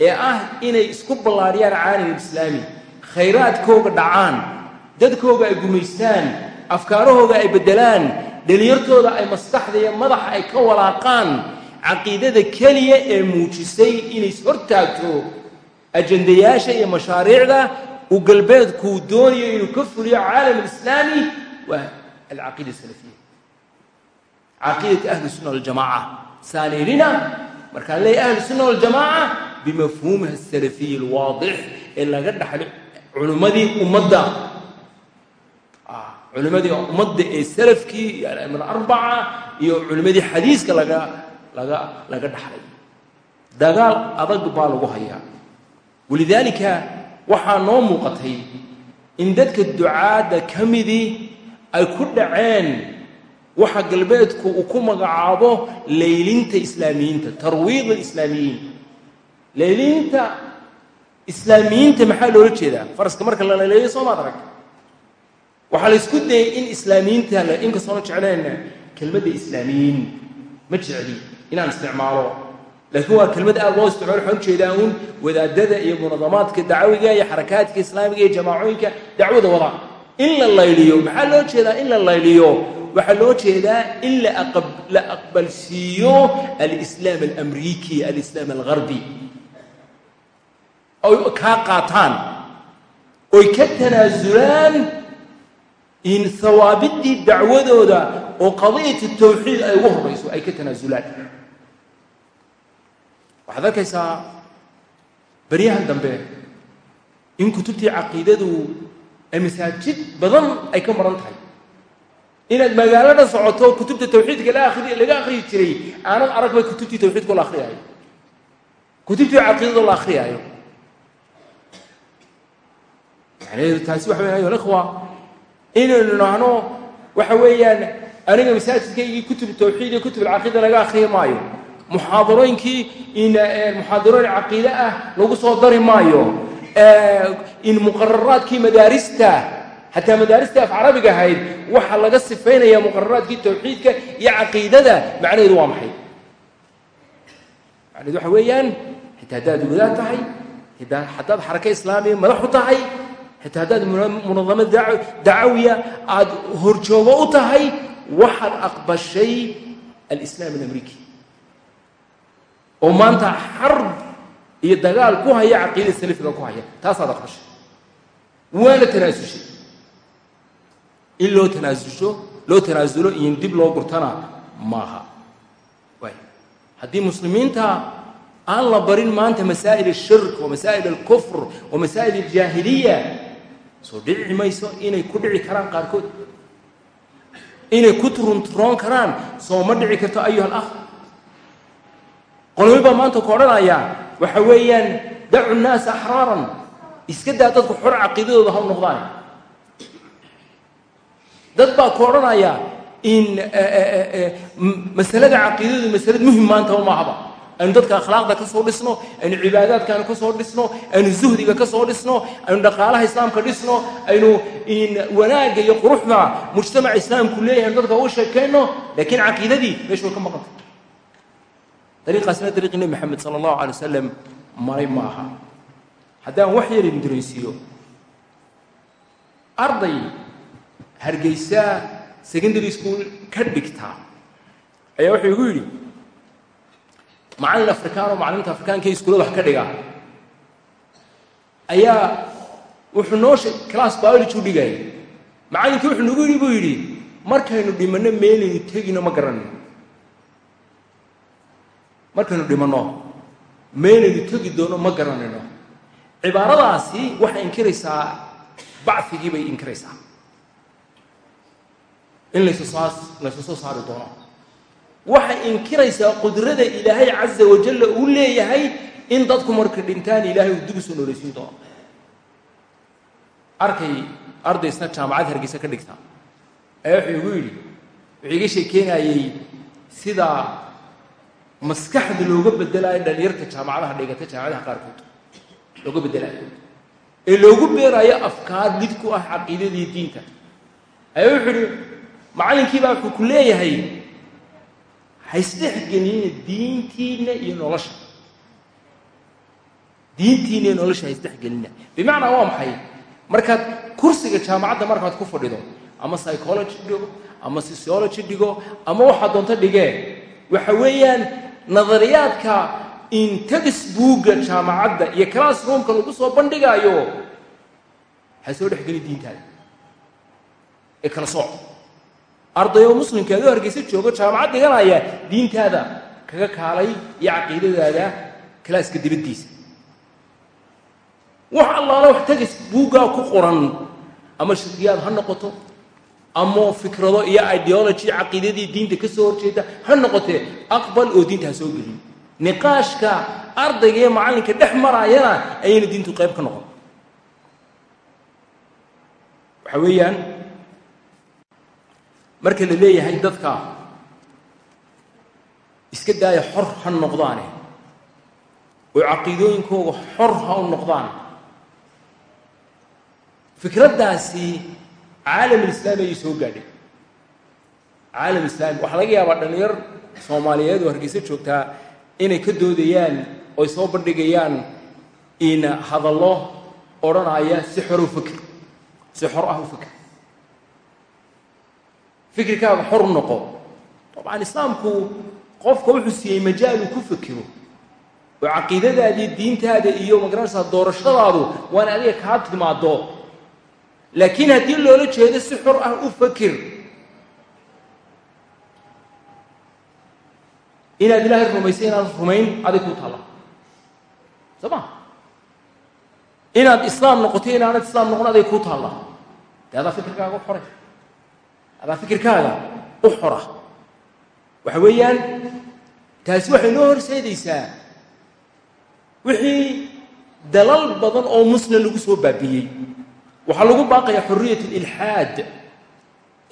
ee ah inay isku ballaariyaan caalam islaami. Khayraadkooga dhacaan dadkooga ay gumaystaan afkaarahooga ay beddelaan dhalinyartooda ay maskaxda iyo madaxa ay ka walaaqaan caqiidada keliya ee muujisay inay ishortaagto ajandayaasha iyo mashaariicda uu galbeedkuu doonayo inuu ka fuliyo caalam alislaami waa alcaqiida asalafiya caqiidati ahli sunna waljamaca saan idhina markaan leeyahy ahli sunna waljamaca bimafhuumiha asalafiyi alwaadix ee laga dhaxlo culimmadii ummadda culimadii ummadda ee salafkii iyo alaimada arbaca iyo culimmadii xadiiska laga laga laga dhaxlay. Dagaal adag baa lagu hayaa. Walidaalika waxaa noo muuqatay in dadka ducaadda ka midii ay ku dhaceen waxa galbeedku uu ku magacaabo laylinta islaamiyiinta tarwiid alislaamiyiin layliinta islaamiyiinta maxaa loola jeedaa? Faraska marka la laleeyo soo maad arag waxaa la isku dayay in islaamiyiinta inkastoona jeclayna kelmadda islaamiyiin ma jecli inaan isticmaalo. Laakiin waa kelmad aad loo isticmaalo waxaan u jeedaa uun wadaadada iyo munadamaadka dacwiga iyo xarakaadka islaamiga iyo jamaacooyinka dacwada wada. In la layliyo maxaa loo jeedaa in la layliyo? Waxaa loo jeedaa in la aqbalsiiyo alislaam alamriiki alislaam algarbi oy kaa qaataan. Oy ka tanaasulaan in hawaabiddii dacwadooda oo qadiyat tawxiid ay ugu horrayso ay ka tanaasulaan waxaad arkaysaa baryahan dambe in kutubtii caqiidadu masaajid badan ay ka maran tahay. Inaad magaalada socoto kutubta tawxiidka laga akhriyi jiray aanad arag bay kutubtii tawxiidkao la akhriyaayo kutubtii caqiidadoo la akhriyaayo yani taasi waxa weya alikhwa inaynu idhaahno waxa weeyaan aniga masaajidkaygii kutub tawxiid iyo kutub alcaqiida laga akhriyi maayo muxaadarooyinkii in muxaadarooyin caqiide ah lagu soo dari maayo. In muqararaadkii madaarista xataa madaarista af carabiga ahayd waxaa laga sifaynaya muqararaadkii tawxiidka iyo caqiidada macnaheedu waa maxay? Macnaheedu waxa weeyaan xitaa haddaad wadaad tahay haddaad xaraka islaamiya madaxu tahay xitaa haddaad munadamo dacawiya aada horjoogo u tahay waxaad aqbashay alislaam alamriki oo maanta xarb iyo dagaal ku haya caqiidada salafiga ku haya taasaad aqbashay. Waana tanaasushay in loo tanaasusho loo tanaasulo iyo in dib loo gurtana maaha. Haddii muslimiinta aan la barin maanta masaa'il ashirk wa masaa'il alkufr wa masaa'il aljaahiliya soo dhici mayso inay ku dhici karaan qaarkood. Inay ku turunturoon karaan soo ma dhici karto ayuha baa maanta ku odhanaya waxa weeyaan dacu nnaasa axraaran iska daa dadku xor caqiidadooda ha u noqdaan. Dad baa ku odhanaya in masalada caqiidadu masalad muhiim maanta o maahaba aynu dadka akhlaaqda ka soo dhisno aynu cibaadaadkaanu ka soo dhisno aynu zuhdiga ka soo dhisno aynu dhaqaalaha islaamka dhisno aynu wanaagga iyo quruxda mujtamaca islaamku leeyahay aynu dadka uga sheekayno laakiin caqiidadii meeshu ka maqantay. Dariiqaasina dariiqii nebi maxamed sala allahu alay wasalam maray ma haddaan wax yar idin daraysiiyo arday hargeysa secondary school ka dhigtaa ayaa wuxuu igu yidhi macallin afrikaan oo macalimiinta afrikaanka ee iskuulada wax ka dhiga ayaa wuxuu noo class biology u dhigayay macallinkii wuxuu nagu yidhi buu yidhi markaynu dhimanno meelaynu tegino ma garanayno markaynu dhimanno meelaynu tegi doono ma garanayno cibaaradaasi waxay inkiraysaa bacigii bay inkiraysaa. In laysusaas laysu soo saari doono waxay inkiraysaa qudrada ilaahay caza wajalla uu leeyahay in dadku marka dhintaan ilaahay uu dib u soo nooleysiin doono. Arkay ardaysna jaamacad hargeysa ka dhigta. Ayaa wuxuu igu yidhi wuxuu iga sheekeynayey sida maskaxda looga bedelaayo dhalinyarta jaamacadaha dhigata jaamacadaha qaarkood. Looga bedelaayo ee loogu beeraayo afkaar lid ku ah caqiidadii diinta. Ayaa wuxuu ihi macallinkii baa wuxuu ku leeyahay haisdhexgelina diintiinna iyo nolosha. Diintiinna iyo nolosha haisdhexgelina bimacnaa waa maxay? Markaad kursiga jaamacadda markaad ku fadhido ama psychology dhigo ama sociology dhigo ama waxaad doonto dhigee waxa weeyaan nadariyaadka intextbooga jaamacadda iyo classroomka lagu soo bandhigaayo ha soo dhexgelin diintaada. Ee kala sooc ardayoo muslimka adoo hargeysa joogo jaamacad dhiganaya diintaada kaga kaalay iyo caqiidadaada kalaaska dibaddiisa. Wax allaala wax tagis buuggaa ku qoran ama shirkiyaad ha noqoto ama fikrado iyo ideology caqiidadii diinta ka soo horjeeda ha noqotee aqbal oo diinta ha soo gelin. Niqaashka ardayga iyo macallinka dhex maraayana ayayna diintu qayb ka noqon. Waxa weeyaan marka la leeyahay dadka iska daaya xor ha noqdaane oo caqiidooyinkooga xor ha u noqdaan fikraddaasi caalam alislaami ayay soo gaadhay. Caalam islaami waxaa laga yaabaa dhallinyar soomaaliyeed oo hargeysa joogtaa inay ka doodayaan oy soo bandhigayaan in hadallo odhanaya si xor u fikir si xor ah u fikir fikirkaaga xor noqo. Dabcan islaamku qofka wuxuu siiyey majaal ku fikiro. Oo diintaada iyo ma garanaysaa doorashadaadu waan adiga kaa timaado laakiin haddii loola jeedo si xor ah u fakir inaad ilaahay rumaysay inaad rumayn adig ku taalla soo inaad islaam noqotay inaanad islaam noqon aday ku taalla adaa fikirkaaga xoray adaa fikirkaaga u xora. Waxa weeyaan taasi waxay noo horseedaysaa wixii dalal badan oo muslim lagu soo baabiiyey waxaa lagu baaqayaa xorriyat alilxaad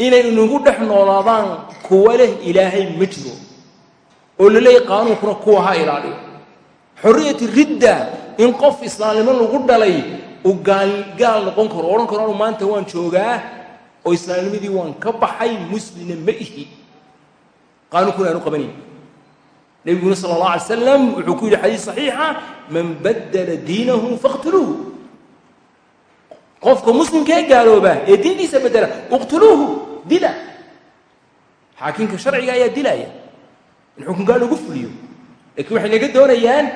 inay inagu dhex noolaadaan kuwa leh ilaahay ma jiro oo la leeyahy qaanuunkuna kuwa ha ilaaliyo. Xorriyat ridda in qof islaamnimo lagu dhalay uu gaal gaal noqon karo odhan karo anu maanta waan joogaa oo islaamnimadii waan ka baxay muslimna ma ihi. Qaanuunkuna aanu qabanayn. Nebiguna sala allah alay slam wuxuu ku yidhi xadiis saxiixa man baddala diinahu faqtuluuhu qofka muslimkee gaalooba ee diintiisa bedela iqtuluuhu dila. Xaakimka sharciga ayaa dilaya. In xukunkaa lagu fuliyo. Lakiin waxay naga doonayaan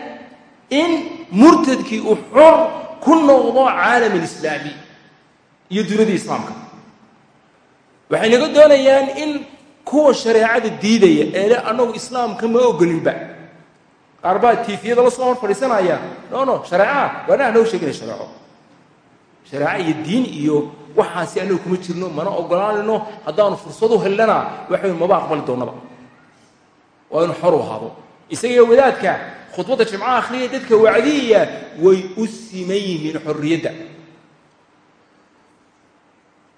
in murtadkii uu xor ku noqdo caalam alislaami iyo duniyadii islaamka waxay naga doonayaan in kuwa shareecada diidaya eele annagu islaamka ma ogolinba qaar baa tiifiyada la soo hor fadhiisanaya no no waana anoo sheegina shareeco. Shareeco iyo diin iyo waxaasi annagu kuma jirno mana ogolaanayno haddaanu fursad u hellana waxay maba aqbali doonnaba. Waa inu xor u ahaado. Isagiyo wadaadka khudbadda jimcaha akhriya dadka wacdiya way u siman yihiin xorriyadda.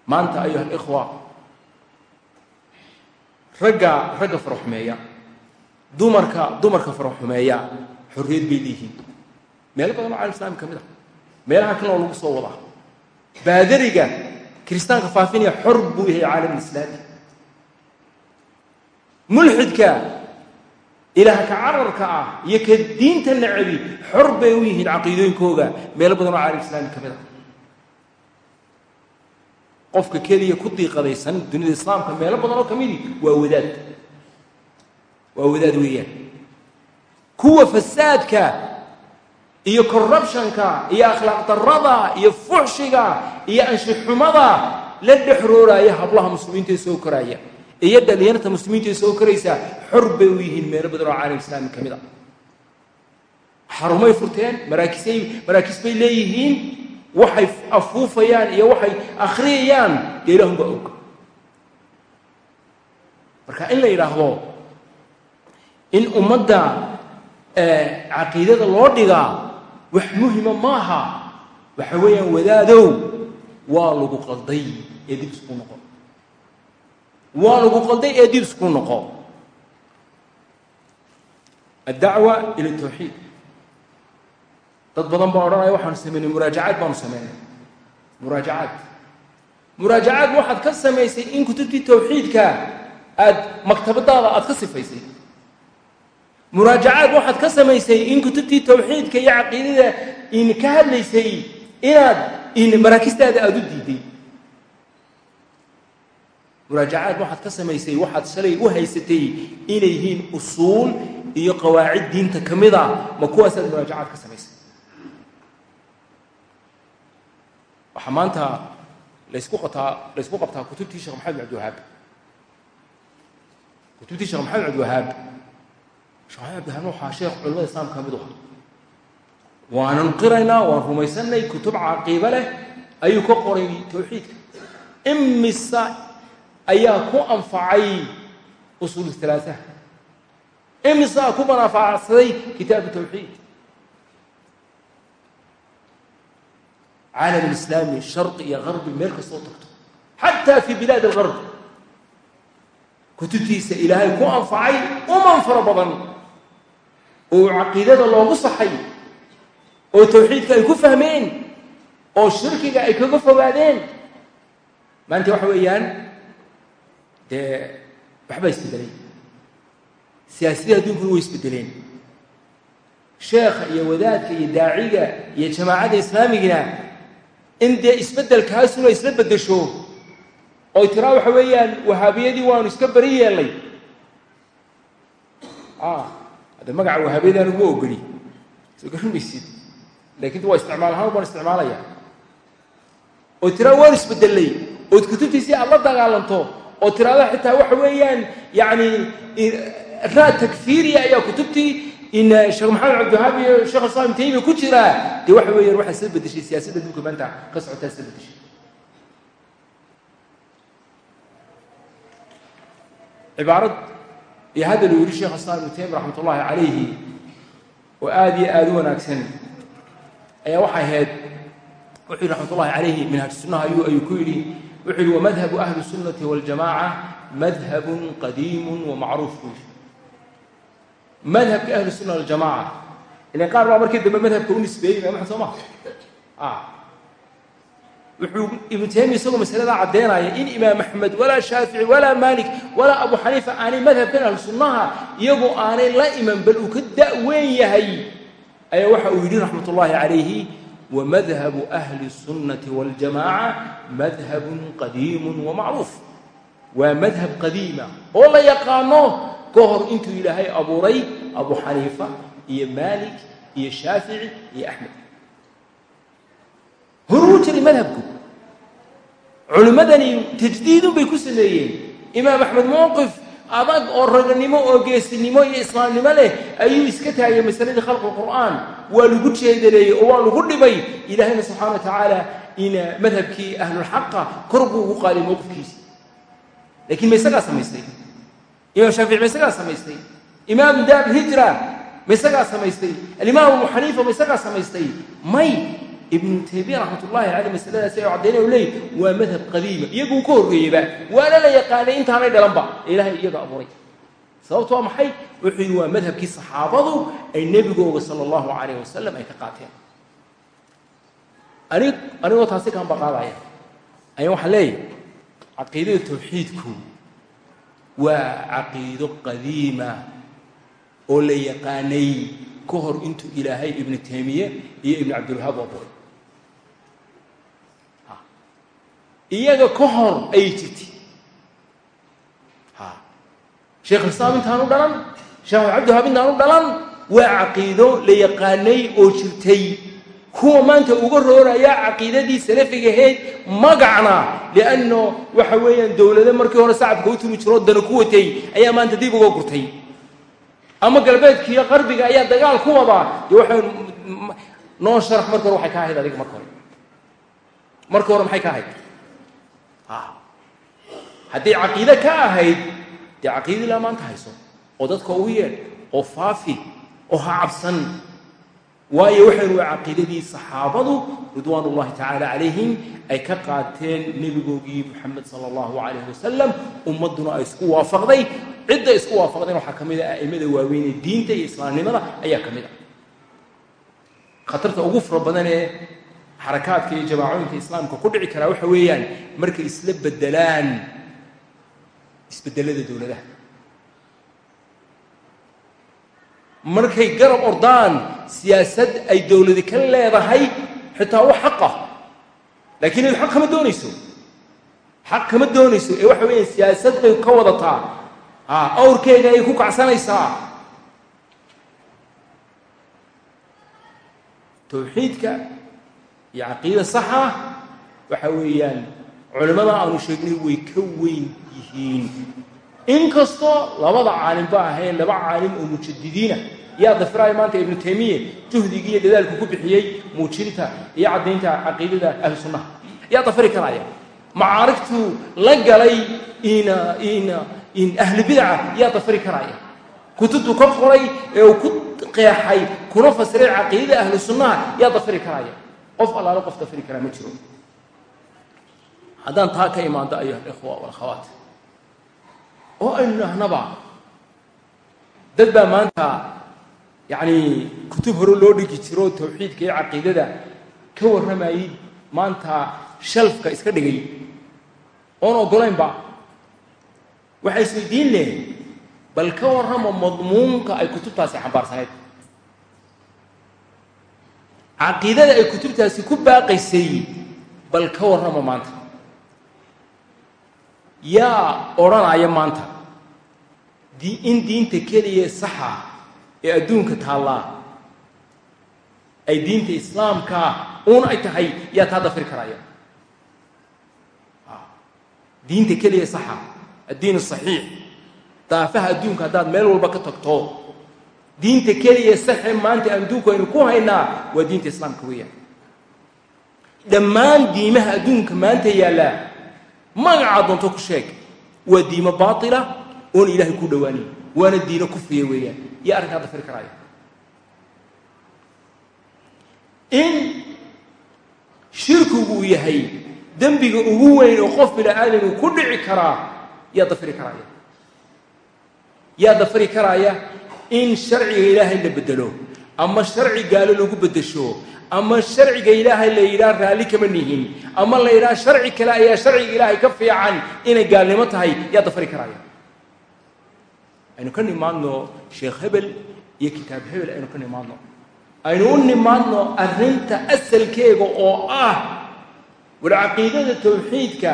Maanta ayuha alikhwa ragga ragga faraxumeeya. Dumarka dumarka faraxumeeya xorriyad bay leeyihiin. Meelo badan oo caalam islami ka mid ah. Meelaha kalena lagu soo wadaa. Baadariga kiristaanka faafinaya xor buu yahay caalam alislaami mulxidka ilaah ka cararka ah iyo ka diinta nacabi xor bay u yihiin caqiidooyinkooga. Meelo badan oo caalam islaami ka mid ah qofka keliya ku diiqadaysan dunida islaamka meelo badan oo ka midi waa wadaad. Waa wadaad weeyaan. Kuwa fasaadka iyo corruptionka iyo akhlaaq darrada iyo fuxshiga iyo anshixumada la dhexrooraya hablaha muslimiinta ee soo koraya. Iyo dhalinyarta muslimiinta ee soo koraysa xor bay u yihiin meelo badan oo caalam islaami ka mid a xarumay furteen maraakisay maraakiis bay leeyihiin waxay afuufayaan iyo waxay akhriyayaan dee ilaahun baa og. Marka in la yidhaahdo in ummadda caqiidada loo dhigaa wax muhima maaha. Waxa weeyaan wadaadow waa lagu qalday ee dib isku noqo. Waa lagu qalday ee dib isku noqo. Addacwa ila tawxiid dad badan baa odhanaya waxaanu samaynay muraajacaad baanu samaynay muraajacaad. Muraajacaad waxaad ka samaysay in kutubtii tawxiidka aad maktabadaada aad ka sifaysay. Muraajacaad waxaad ka samaysay in kutubtii tawxiidka iyo caqiidada in ka hadlaysay inaad in maraakistaada aada u diiday. Muraajacaad waxaad ka samaysay waxaad shalay u haysatay inay yihiin usuul iyo qawaacid diinta ka mid a ma kuwaasaad muraajacaad ka samaysay waxaa maanta laysku qataa laysku qabtaa kutubtii sheekh maxamed cabdiwahaab kutubtii sheekh maxamed cabdiwahaab sheekh maxamed cabdiwahaab waxaa sheekh culamada islaamka ka mid u ahaa waanan qiraynaa waan rumaysanay kutub caqiibo leh ayuu ka qoray tawxiidka. Imisa ayaa ku anfacay usuul italaasaha imisaa ku manaafaacsaday kitaabu tawxiid caalam alislaami sharqi iyo garbi meel kastoo tagto xataa fi bilaad algarb kutubtiisa ilaahay ku anfacay uman fara badan oo caqiidada loogu saxay oo tawxiidka ay ku fahmeen oo shirkiga ay kaga fogaadeen maanta waxa weeyaan dee waxbaa isbedelay siyaasadii adduunkuna way isbedeleen sheekha iyo wadaadka iyo daaciga iyo jamaacadda islaamigina in dee isbeddelkaasuna isla beddesho. Oy tiraa waxa weeyaan wahaabiyadii waanu iska beri yeelnay. Hadda magaca wahaabiyadii anugu ogoli soo garan maysid laakiin waa isticmaal ahaan baan isticmaalaya. Oo tiraa waan isbedelay ood kutubtiisii aad la dagaalanto. Oo tiraada xitaa waxa weeyaan yani raad takfiiriya ayaa kutubtii sheekh maxamed cabdiwahaab iyo sheekh islam ibn taymiya ku jiraa dee waxa weeyaan waxaa soo bedeshay siyaasadda adduunka maanta ka socotaa soo bedeshay cibaarad iyo hadda lu yihi sheekh islam ibnu taymiya raxmat ullahi calayhi oo aada iyo aada u wanaagsan ayaa waxay ahayd wuxuu yihi raxmat ullahi calayhi minhaaj sunnaha ayuu ayuu ku yidhi wuxuu yihi wamadhabu ahli sunnati waljamaca madhabun qadiimun wamacruuf buu yidhi madhabka ahlusunna waljamaca ilan qaar baa markii dambe madhabka u nisbeeyey imam axmed soo maa ah. wuxuu ibnu taymiya isagoo masaladaa caddeynaya in imaam axmed walaa shaafici walaa maalik walaa abu xaniifa aanay madhabkan ahlu sunnaha iyagoo aanay la imanbal uu ka da'weyn yahay. Ayaa waxa uu yidhi raxmat calayhi wamadhabu ahli sunnati waljamaaca madhabun qadiimun wamacruuf waa madhab qadiima oo ka hor intuu ilaahay abuuray abu xaniifa iyo maalik iyo shaafici iyo axmed. Horuu jiray madhabku. Culimmadani tajdiidun bay ku sameeyeen. Imaam axmed mowqif adag oo raganimo oo geesinimo iyo islaamnimo leh ayuu iska taagay masaladii khalqi qur'aan. Waa lagu jeedaleeyey oo waa lagu dhibay ilaahayna subxana wa tacaala ina madhabkii ahlulxaqa kor buu ugu qaaday mowqifkiisa lakiin ma isagaa samaystay imaam shaafici ma isagaa samaystay. Imaam daar hijra ma isagaa samaystay. Alimaam abu xaniifa ma isagaa samaystay. May ibnu taymiya raxmat ullahi caleyh masaladaasi ay caddaynay o leey waa madhab qadiima iyaguu ka horreeyeyba waana la yaqaanay intaanay dhalanba ilaahay iyaga abuuray. Sababto waa maxay? Wuxuu yidhi waa madhabkii saxaabadu ay nebigooga sala allahu calayh wasalam ay ka qaateen. Ani anigoo taasi kaan baqaadaya. Ayaa waxaan leeyahay caqiidada tawxiidku waa caqiido qadiima oo la yaqaanay ka hor intuu ilaahay ibnu taymiye iyo ibnu cabdilwahaab abuuray iyaga ka hor ayay jirtay sheekh islaam intaanu dhalan sheekh cabdiwahaab intaanu dhalan waa caqiido la yaqaanay oo jirtay kuwa maanta uga rooraya caqiidadii salafigahayd magacna lianno waxa weeyaan dowlado markii hore sacabka u tumi jiroo dana ku watay ayaa maanta dib uga gurtay. Ama galbeedkiiyo qarbiga ayaa dagaal ku wadaa dee waxay noo sharax marka hore waxay ka ahayd adiga marka hore. Marka hore maxay ka ahayd? Hadday caqiide ka ahayd dee caqiida maanta hayso oo dadka ugu yeedh oo faafi oo ha cabsan waayo waxaynu waa caqiidadii saxaabadu ridwaan ullahi tacaala calayhim ay ka qaateen nebigoogii moxamed sala allahu calayh wasalam ummadduna ay isku waafaqday. Cidda isku waafaqdeen waxaa ka mid a a'immada waaweyn ee diinta iyo islaamnimada ayaa ka mid a khatarta ugu fara badan ee xarakaadka iyo jamaacooyinka islaamka ku dhici karaa waxa weeyaan markay isla bedelaan isbedelada dowladaha markay garab ordaan siyaasad ay dowladi ka leedahay xitaa wax xaqa laakiin id xaq kama doonayso. Xaq kama doonayso. Ee waxa weeyaan siyaasad bay ka wadataa. Awrkeega ayay ku kacsanaysaa. Tawxiidka iyo caqiida saxa waxa weeyaan culimmada aanu sheegnay way ka weyn yihiin inkastoo labada caalimba ahayn laba caalim oo mujadidiina yaa dafiraaya maanta ibnu taymiya juhdigii iyo dadaalku ku bixiyey muujinta iyo caddaynta caqiidada ahlu yaa dafiri karaya macaarigtuu la galay ahlu bidaca yaa dafiri karaya kutubtu ka qoray ee uu ku qeexay kuna fasiray caqiidada ahlu yaa dafiri karaya qof allaalo qof dafiri karaa ma jiro. Haddaan taa ka imaando ayuha alikhwa walakhawaat oo aynu idhaahnaba dad baa maanta yacnii kutub hore loo dhigi jiro tawxiidka iyo caqiidada ka warramayay maanta shalfka iska dhigay. Oon oggolaynba waxaa isweydiin leh bal ka warrama madmuunka ay kutubtaasi xambaarsaneyd. Caqiidada ay kutubtaasi ku baaqaysay bal ka warrama maanta yaa odhanaya maanta. In diinta keliya saxa ee adduunka taallaa. Ay diinta islaamkaa uun ay tahay yaa taa dafiri karaya. Diinta keliya saxa addiin asaxiix daafaha adduunka haddaad meel walba ka tagto. Diinta keliya saxe maanta adduunku aynu ku haynaa waa diinta islaamka weeyaan. Dhammaan diimaha adduunka maanta yaallaa magacaa doonto ku sheeg waa diimo baatila oona ilaahay ku dhowaanin waana diino kufriya weeyaan. Iyo arrinkaa dafiri karaya in shirkigu uu yahay dembiga ugu weyn oo qof bini aadamku ku dhici karaa yaa dafiri karaaya yaa dafiri karaaya in sharciga ilaahay la bedelo ama sharci gaalo lagu beddesho ama sharciga ilaahay la yidhaha raalli kama nihin. Ama la yidhaha sharci kale ayaa sharciga ilaahay ka fiican inay gaalnimo tahay yaa dafari karaya. Aynu ka nimaadno sheekh hebel iyo kitaab hebel aynu ka nimaadno. Aynu u nimaadno arrinta asalkeega oo ah war caqiidada tawxiidka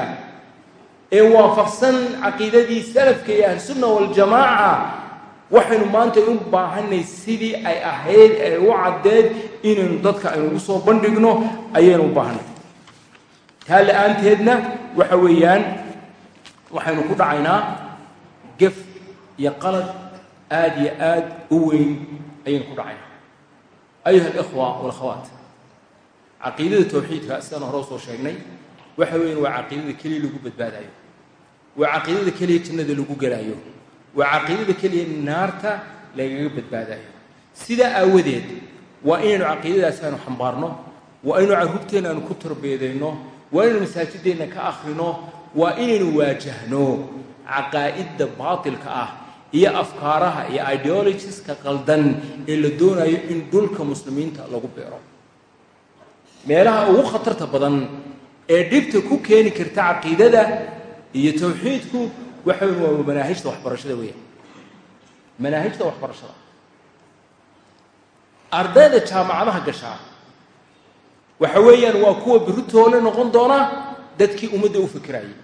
ee waafaqsan caqiidadii salafka iyo ahlusunna waljamaaca waxaynu maanta u baahanay sidii ay ahayd ee u caddeed inaynu dadka aynu ugu soo bandhigno ayaynu u baahanay taa la'aanteedna waxa weeyaan waxaynu ku dhacaynaa gef iyo qalad aada iyo aad u weyn ayaynu ku dhacaynaa. Ayuha alikhwa walakhawaat caqiidada tawxiidka sidaan hore u soo sheegnay waxa weyan waa caqiidada keliya lagu badbaadayo waa caqiidada keliya jannada lagu gelaayo waa caqiidada keliya naarta lagaga badbaadayo sidaa aawadeed waa inaynu caqiidadaas aanu xambaarno waa inaynu carruurteenna ku tarbeedayno waa inaynu masaajideenna ka akhrino waa inaynu waajahno caqaa'idda baatilka ah iyo afkaaraha iyo ideologiska qaldan ee la doonayo in dhulka muslimiinta lagu beero. Meelaha ugu khatarta badan ee dhibta ku keeni karta caqiidada iyo tawxiidku waxa waa manaahijta waxbarashada weeyaan manaahijta waxbarashada. Ardayda jaamacadaha gashaa waxa weeyaan waa kuwa biritoole noqon doona dadkii ummadda u fikirayay.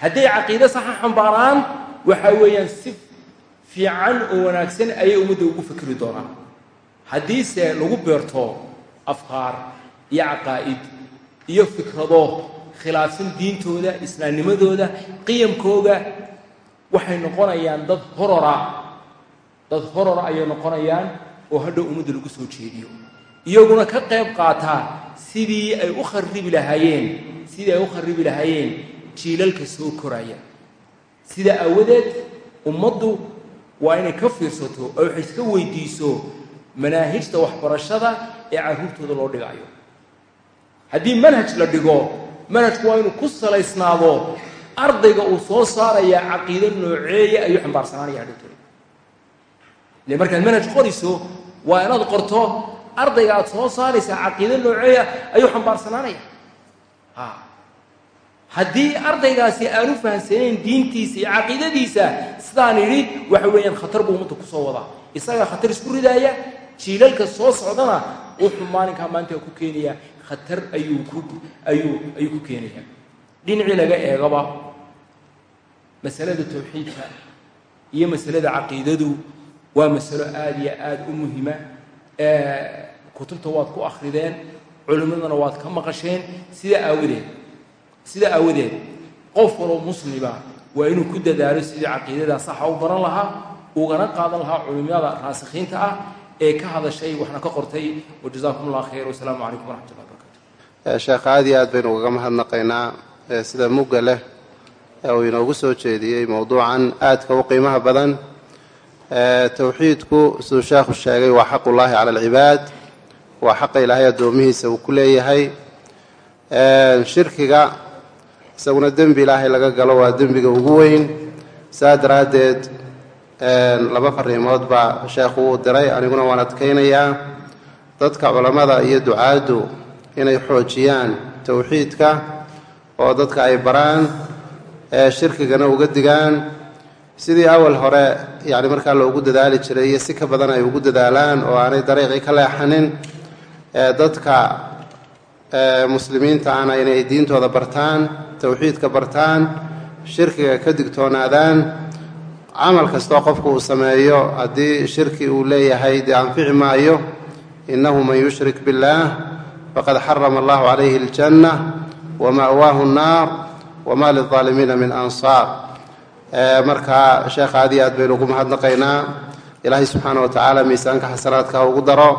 Hadday caqiide saxa xambaaraan waxa weeyaan si fiican oo wanaagsan ayay ummadda ugu fikri doonaan. Haddiise lagu beerto afkaar iyo caqaa'id iyo fikrado khilaafsan diintooda islaamnimadooda qiyamkooga waxay noqonayaan dad horora. Dad horora ayay noqonayaan oo hadhow ummadda lagu soo jeediyo. Iyaguna ka qayb qaataa sidii ay u kharibi lahaayeen sidii ay u kharibi lahaayeen jiilalka soo koraya. Sidaa aawadeed ummaddu waa inay ka fiirsato oo waxay iska weydiiso manaahijta waxbarashada ee carruurtooda loo dhigayo haddii manhaj la dhigo manhajku waa inuu ku salaysnaado ardayga uu soo saaraya caqiido nooceeya ayuu xambaarsananaya hadhowtooda ile markaad manhaj qoriso waa inaad qorto ardayga aad soo saaraysaa caqiido nooceeya ayuu xambaarsanaanaya haddii ardaygaasi aanu fahamsanayn diintiisa iyo caqiidadiisa sidaan idhi waxa weeyaan khatar buu ummadda ku soo wadaa. Isagaa khatar isku ridaaya jiilalka soo socdana wuxuu maalinkaa maanta ku keenayaa khatar ayuu ku ayuu ayuu ku keenayaa dhinacii laga eegaba masalada tawxiidka iyo masalada caqiidadu waa masalo aada iyo aada u muhima. Kutubta waad ku akrideen culimmadana waad ka maqasheen. Sidaa aawadeed sidaa aawadeed qof waloo muslima waa inuu ku dadaalo sidii caqiidada saxa u baran lahaa ugana qaadan lahaa culimada raasikhiinta ah ee ka hadashay waxna ka qortay. Wajazaakum allah khayr wasalaamu calaykum waraxmat ullah sheekh aad iyo aad baynu ugaga mahadnaqaynaa sida mugga leh ee uu inoogu soo jeediyey mowduucan aadka u qiimaha badan. Towxiidku siduu sheekhu sheegay waa xaqullaahi cala alcibaad waa xaqa ilaahay addoomihiisa uu ku leeyahay. Shirkiga isaguna dembi ilaahay laga galo waa dembiga ugu weyn. Saa daraaddeed laba fariimood baa sheekhu uu diray aniguna waan adkaynayaa. Dadka culammada iyo ducaaddu inay xoojiyaan towxiidka oo dadka ay baraan shirkigana uga digaan. Sidii awal hore yacni markaa loogu dadaali jiray iyo si ka badan ay ugu dadaalaan oo aanay dariiqii ka leexanin dadka muslimiinta ana inay diintooda bartaan towxiidka bartaan shirkiga ka digtoonaadaan. Camal kastoo qofku uu sameeyo haddii shirki uu leeyahay dee anfici maayo innahu man yushrik biاllaah faqad xarama allahu calayhi aljanna wama'waahu nnaar wama lilظaalimiina min ansaar. Marka sheekha aad iyo aad baynu ugu mahadnaqaynaa. Ilaahay subxaana wa tacaala miisaanka xasanaadka ugu daro.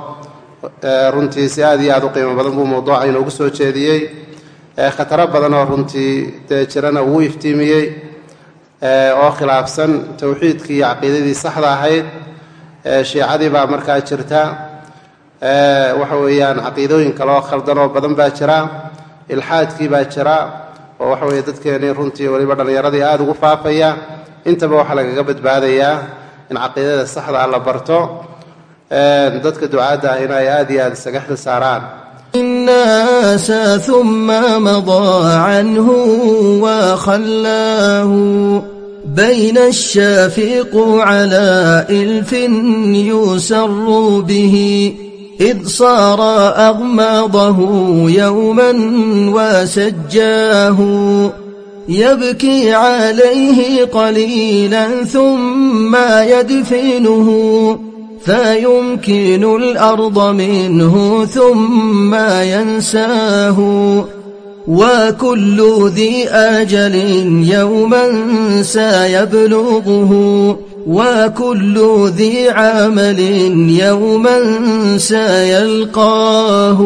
Runtii si aad iyo aad u qiimo badan buu mawduuca inoogu soo jeediyey. Khataro badan oo runtii dee jirana uu iftiimiyey. Oo khilaafsan towxiidkii iyo caqiidadii saxda ahayd. Shiicadii baa markaa jirta waxa weeyaan caqiidooyin kale oo khaldan oo badan baa jira ilxaadkii baa jira oo waxa weeye dadkeenii runtii weliba dhallinyaradii aada ugu faafaya intaba waxaa lagaga badbaadayaa in caqiidada saxda ah la barto dadka ducaadda ah in ay aada iyo aada isaga xil saaraan الناس ثم مضى عنه وخلاه بين الشافق على إلف يسر به إذ صار أغماضه يوما وسجاه يبكي عليه قليلا ثم يدفنه فيمكن الأرض منه ثم ينساه وكل ذي أجل يوما سيبلغه وكل ذي عمل يوما سيلقاه